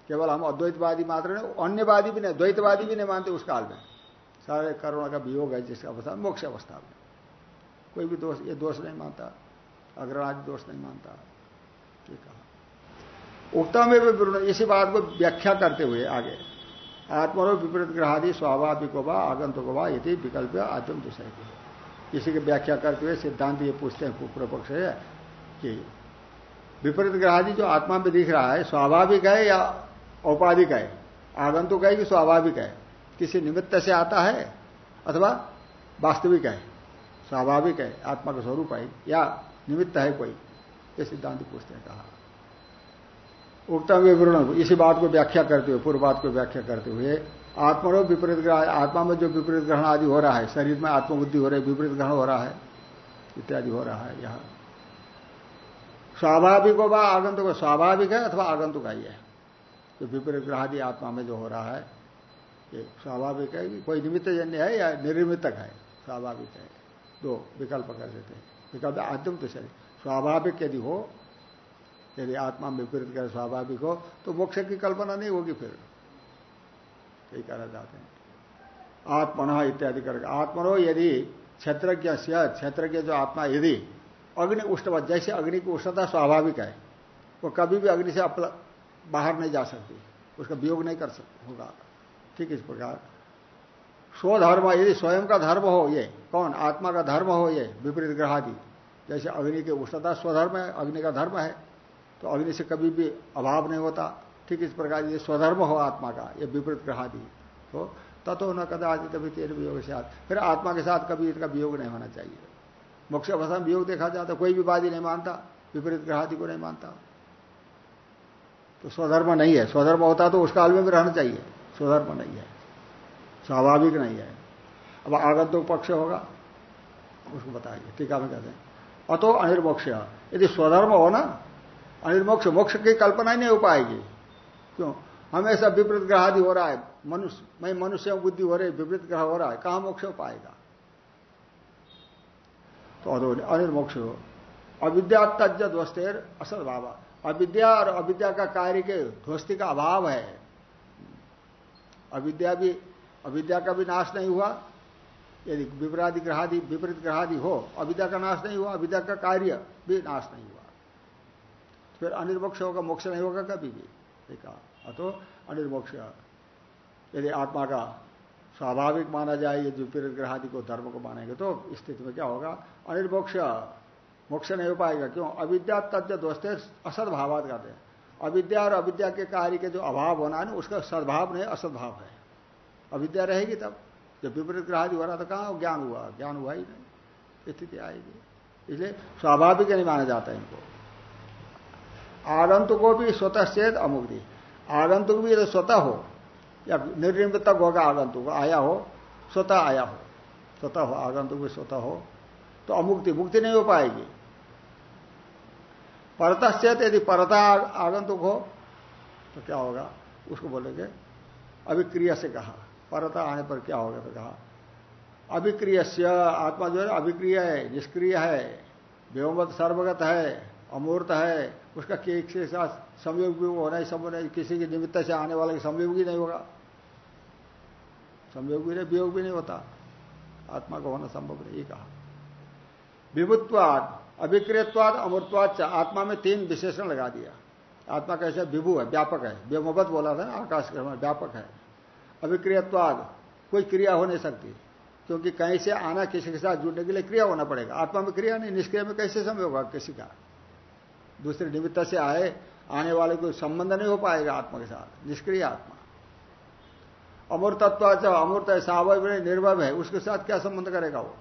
केवल हम अद्वैतवादी मात्र नहीं, अन्यवादी भी नहीं, द्वैतवादी भी नहीं मानते उस काल में। सारे करुणा का वियोग है जिसका अवस्था, मोक्ष अवस्था में। कोई भी दोष, ये दोष नहीं मानता अग्रणादि दोष नहीं मानता। ये कहा। उक्ता में भी इसी बात को व्याख्या करते हुए आगे। आत्मरो विपरीत ग्रहादि स्वाभाविक वा आगंतुक वा यदि विकल्प आत्म दूसरे इसी की व्याख्या करते हुए सिद्धांत ये पूछते हैं पूर्व पक्ष है कि विपरीत ग्रहादि जो आत्मा में दिख रहा है, स्वाभाविक है या औपाधिक है? आगंतुक है कि स्वाभाविक है? किसी निमित्त से आता है अथवा वास्तविक है, स्वाभाविक है, आत्मा का स्वरूप है, या निमित्त है कोई, ये सिद्धांत पूछते हैं कहा। उत्तम विवरण इसी बात को व्याख्या करते हुए, पूर्व बात को व्याख्या करते हुए आत्मनो विपरीत ग्रहण आत्मा में जो विपरीत ग्रहण आदि हो रहा है, शरीर में आत्मबुद्धि हो रही है, विपरीत ग्रहण हो रहा है, इत्यादि हो रहा है यह। स्वाभाविक हो आगंतुक, स्वाभाविक है अथवा आगंतुक ही है जो विपरीत ग्रह आदि आत्मा में जो हो रहा है स्वाभाविक है कोई निमित्त जन्य है या निर्मितक है? स्वाभाविक है। दो विकल्प कर देते हैं। विकल्प आद्यम तो शरीर। स्वाभाविक यदि हो, यदि आत्मा विपरीत कर, स्वाभाविक हो तो मोक्ष की कल्पना नहीं होगी फिर। यही कहना चाहते हैं। आत्मन इत्यादि करके। आत्मनो यदि क्षेत्रज्ञ क्षेत्रज्ञ जो आत्मा यदि अग्नि उष्णवत जैसे अग्नि की उष्णता स्वाभाविक है, वो कभी भी अग्नि से बाहर नहीं जा सकती। उसका वियोग नहीं कर सकता होगा। ठीक इस प्रकार। स्वधर्म, यदि स्वयं का धर्म हो ये, कौन? आत्मा का धर्म हो ये, विपरीत ग्रहादि। जैसे अग्नि की उष्णता स्वधर्म है, अग्नि का धर्म है तो अग्नि से कभी भी अभाव नहीं होता। ठीक इस प्रकार, ये स्वधर्म हो आत्मा का, ये विपरीत ग्रहादि। तो तथो न कदाचित तभी तेरे वियोग से फिर आत्मा के साथ कभी इसका वियोग नहीं होना चाहिए। मोक्ष अवस्था में वियोग देखा जाता, कोई भी वादी नहीं मानता, विपरीत ग्रहादि को नहीं मानता। तो स्वधर्म नहीं है। स्वधर्म होता तो उस काल में भी रहना चाहिए। स्वधर्म नहीं है। स्वाभाविक नहीं है। अब आगंतुक पक्ष होगा, उसको बताइए, टीका में कहते हैं। अतो अनिर्मोक्ष यदि स्वधर्म हो ना अनिर्मोक्ष मोक्ष की कल्पना ही नहीं हो पाएगी। क्यों? हमेशा विपरीत ग्रह आदि हो रहा है। मनुष्य, मैं मनुष्य बुद्धि हो रही विपरीत ग्रह हो रहा है। कहाँ मोक्ष हो पाएगा? तो अनिर्मोक्ष हो। अविद्या तज ध्वस्तेर असल भाव अविद्या और अविद्या का कार्य के ध्वस्ती का अभाव है। अविद्या भी, अविद्या का भी नाश नहीं हुआ। यदि विपराधि ग्रहादि, विपरीत ग्रहादि हो, अविद्या का नाश नहीं हुआ, अविद्या का कार्य भी नाश नहीं हुआ। फिर अनिर्मोक्ष होगा, मोक्ष नहीं होगा कभी भी। कहा अतो अनिर्मोक्ष यदि आत्मा का स्वाभाविक माना जाए, यदि विपरीत ग्रहादि को धर्म को मानेंगे तो स्थिति में क्या होगा? अनिर्मोक्ष मोक्ष नहीं हो पाएगा। क्यों? अविद्या तत्व दोस्ते असद भावात कहते हैं। अविद्या और अविद्या के कार्य के जो अभाव होना है ना, उसका सद्भाव नहीं, असद्भाव है। अविद्या रहेगी तब। जब विपरीत ग्रहादि हो रहा तो कहाँ ज्ञान हुआ। ज्ञान हुआ ही नहीं। स्थिति आएगी। इसलिए स्वाभाविक नहीं माना जाता इनको। आगंतु को भी स्वतः चेत अमुक्ति। आगंतुक भी तो स्वतः हो, या निर्निमित्तक होगा आगंतुक आया हो, स्वतः आया हो। स्वतः हो आगंतुक भी स्वतः हो तो अमुक्ति, मुक्ति नहीं हो पाएगी। परतश्चेत यदि परता आगंतुक हो तो क्या होगा? उसको बोलेंगे, अभिक्रिया से कहा। परता आने पर क्या होगा? तो कहा अभिक्रिय आत्मा जो है, अभिक्रिय है, निष्क्रिय है, व्योमत सर्वगत है, अमूर्त है, उसका के साथ संयोग भी होना ही संभव नहीं, किसी की निमित्त से आने वाले संयोग भी नहीं होगा। संयोग भी नहीं, वियोग भी नहीं होता। आत्मा का होना संभव नहीं कहा। विभुत्वाद अभिक्रियवाद अमृतवाद आत्मा में तीन विशेषण लगा दिया। आत्मा कैसे विभु है, व्यापक है। व्योमबत बोला था आकाश के व्यापक है। अभिक्रियवाद कोई क्रिया हो नहीं सकती, क्योंकि कहीं से आना किसी के साथ जुड़ने के लिए क्रिया होना पड़ेगा। आत्मा में क्रिया नहीं, निष्क्रिय में कैसे समय होगा किसी का? दूसरे निमित्त से आए, आने वाले कोई संबंध नहीं हो पाएगा आत्मा के साथ, निष्क्रिय आत्मा। अमूर्तत्व जो अमूर्त है नहीं निर्भव है, उसके साथ क्या संबंध करेगा वो?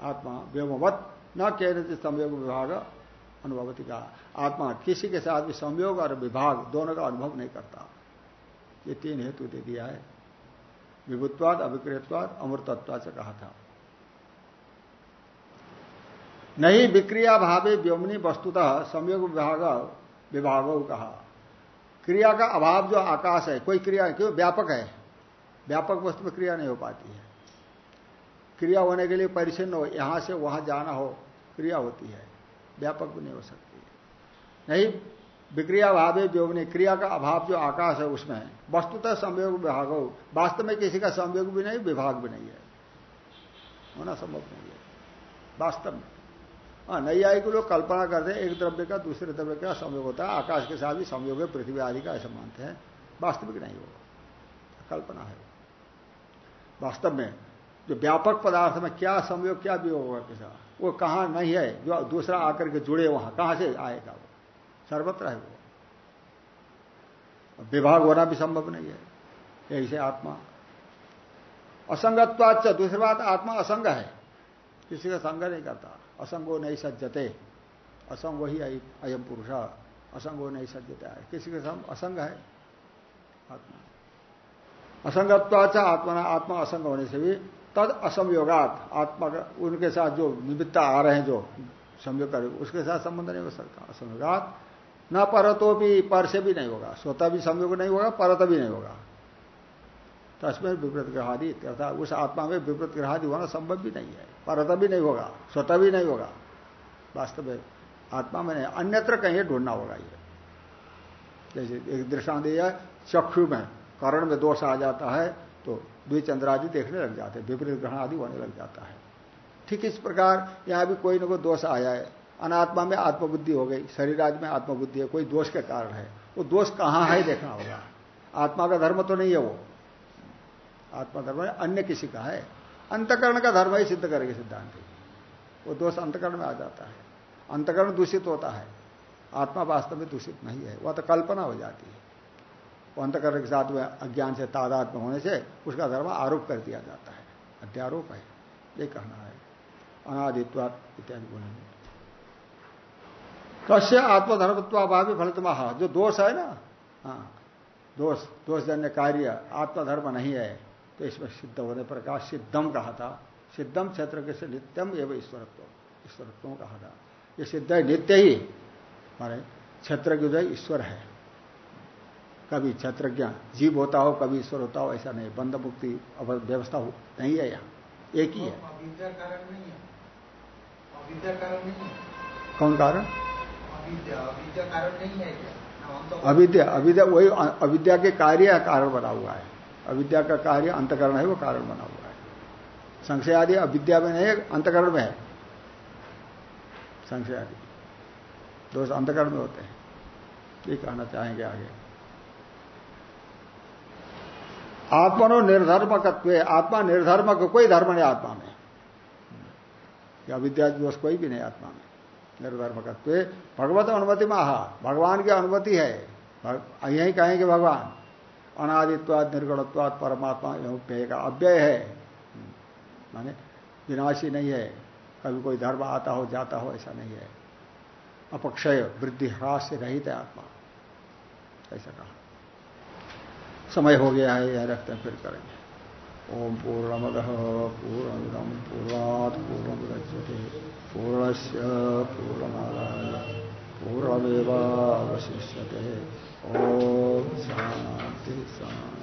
आत्मा, व्योमवत न कहने संयोग विभाग अनुभवती का आत्मा किसी के साथ भी संयोग और विभाग दोनों का अनुभव नहीं करता। ये तीन हेतु दे दिया है। विभुत्वाद अभिक्रियवाद अमृतत्वाद से कहा था। नहीं विक्रिया भावे व्योमनी वस्तुतः संयोग विभाग, विभागों कहा। क्रिया का अभाव जो आकाश है, कोई क्रिया क्यों? व्यापक है। व्यापक वस्तु में क्रिया नहीं हो पाती है। क्रिया होने के लिए परिचिन्न हो, यहाँ से वहाँ जाना हो, क्रिया होती है। व्यापक भी नहीं हो सकती नहीं, विक्रिया भाव है जो नहीं क्रिया का अभाव जो आकाश है उसमें, वस्तुतः संयोग विभाग। हो वास्तव में किसी का संयोग भी नहीं, विभाग भी नहीं है। होना संभव नहीं है। वास्तव में। हाँ नैयायिक लोग कल्पना करते हैं, एक द्रव्य का, दूसरे द्रव्य का संयोग होता है। आकाश के साथ भी संयोग है, पृथ्वी आदि का, ऐसा मानते हैं। वास्तविक नहीं होगा। कल्पना है। वास्तव में जो व्यापक पदार्थ में क्या संयोग, क्या वियोग होगा किसा वो कहाँ नहीं है, जो दूसरा आकर के जुड़े वहाँ, कहाँ से आएगा वो? सर्वत्र है वो। विभाग होना भी संभव नहीं है। यही से आत्मा। असंगत्वाच दूसरी बात, आत्मा असंग है। किसी का संग नहीं करता। असंगो नहीं सज्जते। असंगो ही अयम पुरुष। असंगो नहीं सज्जते है। किसी के साथ असंग है। आत्मा। असंगत्वाच आत्मा आत्मा असंग होने से भी तद असंयोगात, आत्मा का, उनके साथ जो निमित्ता आ रहे हैं, जो संयोग कर उसके साथ संबंध नहीं हो सकता। असंयोगात, न परतो भी पर से भी नहीं होगा। स्वतः भी संयोग नहीं होगा, परत भी नहीं होगा। तस्में विपरीत ग्रहादि अर्थात उस आत्मा में विपरीत ग्रहादि होना संभव भी नहीं है। परत भी नहीं होगा, स्वतः भी नहीं होगा। वास्तव में आत्मा में नहीं, अन्यत्र कहीं ढूंढना होगा ये। जैसे एक दृष्टांत यह चक्षु में, करण में दोष आ जाता है तो द्विचंद्रादि देखने लग जाते हैं, विपरीत ग्रहण आदि होने लग जाता है। ठीक इस प्रकार यहाँ भी कोई ना कोई दोष आया है। अनात्मा में आत्मबुद्धि हो गई, शरीर आदि में आत्मबुद्धि है, कोई दोष के कारण है। वो दोष कहाँ है देखना होगा। आत्मा का धर्म तो नहीं है वो। आत्मा धर्म अन्य किसी का है। अंतकरण का धर्म ही सिद्ध करेगी सिद्धांत। वो दोष अंतकरण में आ जाता है। अंतकरण दूषित होता है। आत्मा वास्तव में दूषित नहीं है। वह तो कल्पना हो जाती है। अंतकरण के साथ में अज्ञान से तादात्म होने से उसका धर्म आरोप कर दिया जाता है। अध्यारोप है। ये कहना है। अनादित्वात इत्यादि बोलेंगे। कश्य आत्मधर्मत्वाभावी फलितमाह जो दोष है ना? हाँ। दोष, दोषजन्य कार्य आत्मधर्म नहीं है। तो इसमें सिद्ध होने पर कहा, सिद्धम कहा था। सिद्धम क्षेत्र के से नित्यम एवं ईश्वरत्व। ईश्वरत्व कहा था। ये सिद्ध है, नित्य ही। हमारे क्षेत्र की जो ईश्वर है। कभी क्षेत्रज्ञ जीव होता हो कभी ईश्वर होता हो ऐसा नहीं। बंद मुक्ति व्यवस्था हो। नहीं है यहाँ। एक ही है। कौन कारण? अविद्या। अविद्या वही अविद्या के कार्य कारण बना हुआ है। अविद्या का कार्य अंतकरण है वो कारण बना हुआ है। संशय आदि अविद्या में नहीं है अंतकरण में है। संशय आदि दोष अंतकरण में होते हैं। ये कहना चाहेंगे आगे। आत्मनो निर्धर्मकत्व आत्मा निर्धर्मक कोई धर्म नहीं, आत्मा में। अविद्या दोष कोई भी नहीं, आत्मा में। निर्धर्मकत्व, भगवत अनुमति महा, भगवान की अनुमति है। यही कहेंगे भगवान अनादित्वाद निर्गुणत्वाद परमात्मा पेय का अव्यय है। माने विनाशी नहीं है, कभी कोई धर्म आता हो, जाता हो, ऐसा नहीं है। अपक्षय, वृद्धि, ह्रास रहित है आत्मा। ऐसा कहा। समय हो गया है, यह रखते हैं, फिर करेंगे। ओम पूर्णमद पूर्णमिदम पूर्णात पूर्णमुदच्यते। पूर्णस्य पूर्णमादाय पूर्णमेवावशिष्यते। ओम ओ शांति शांति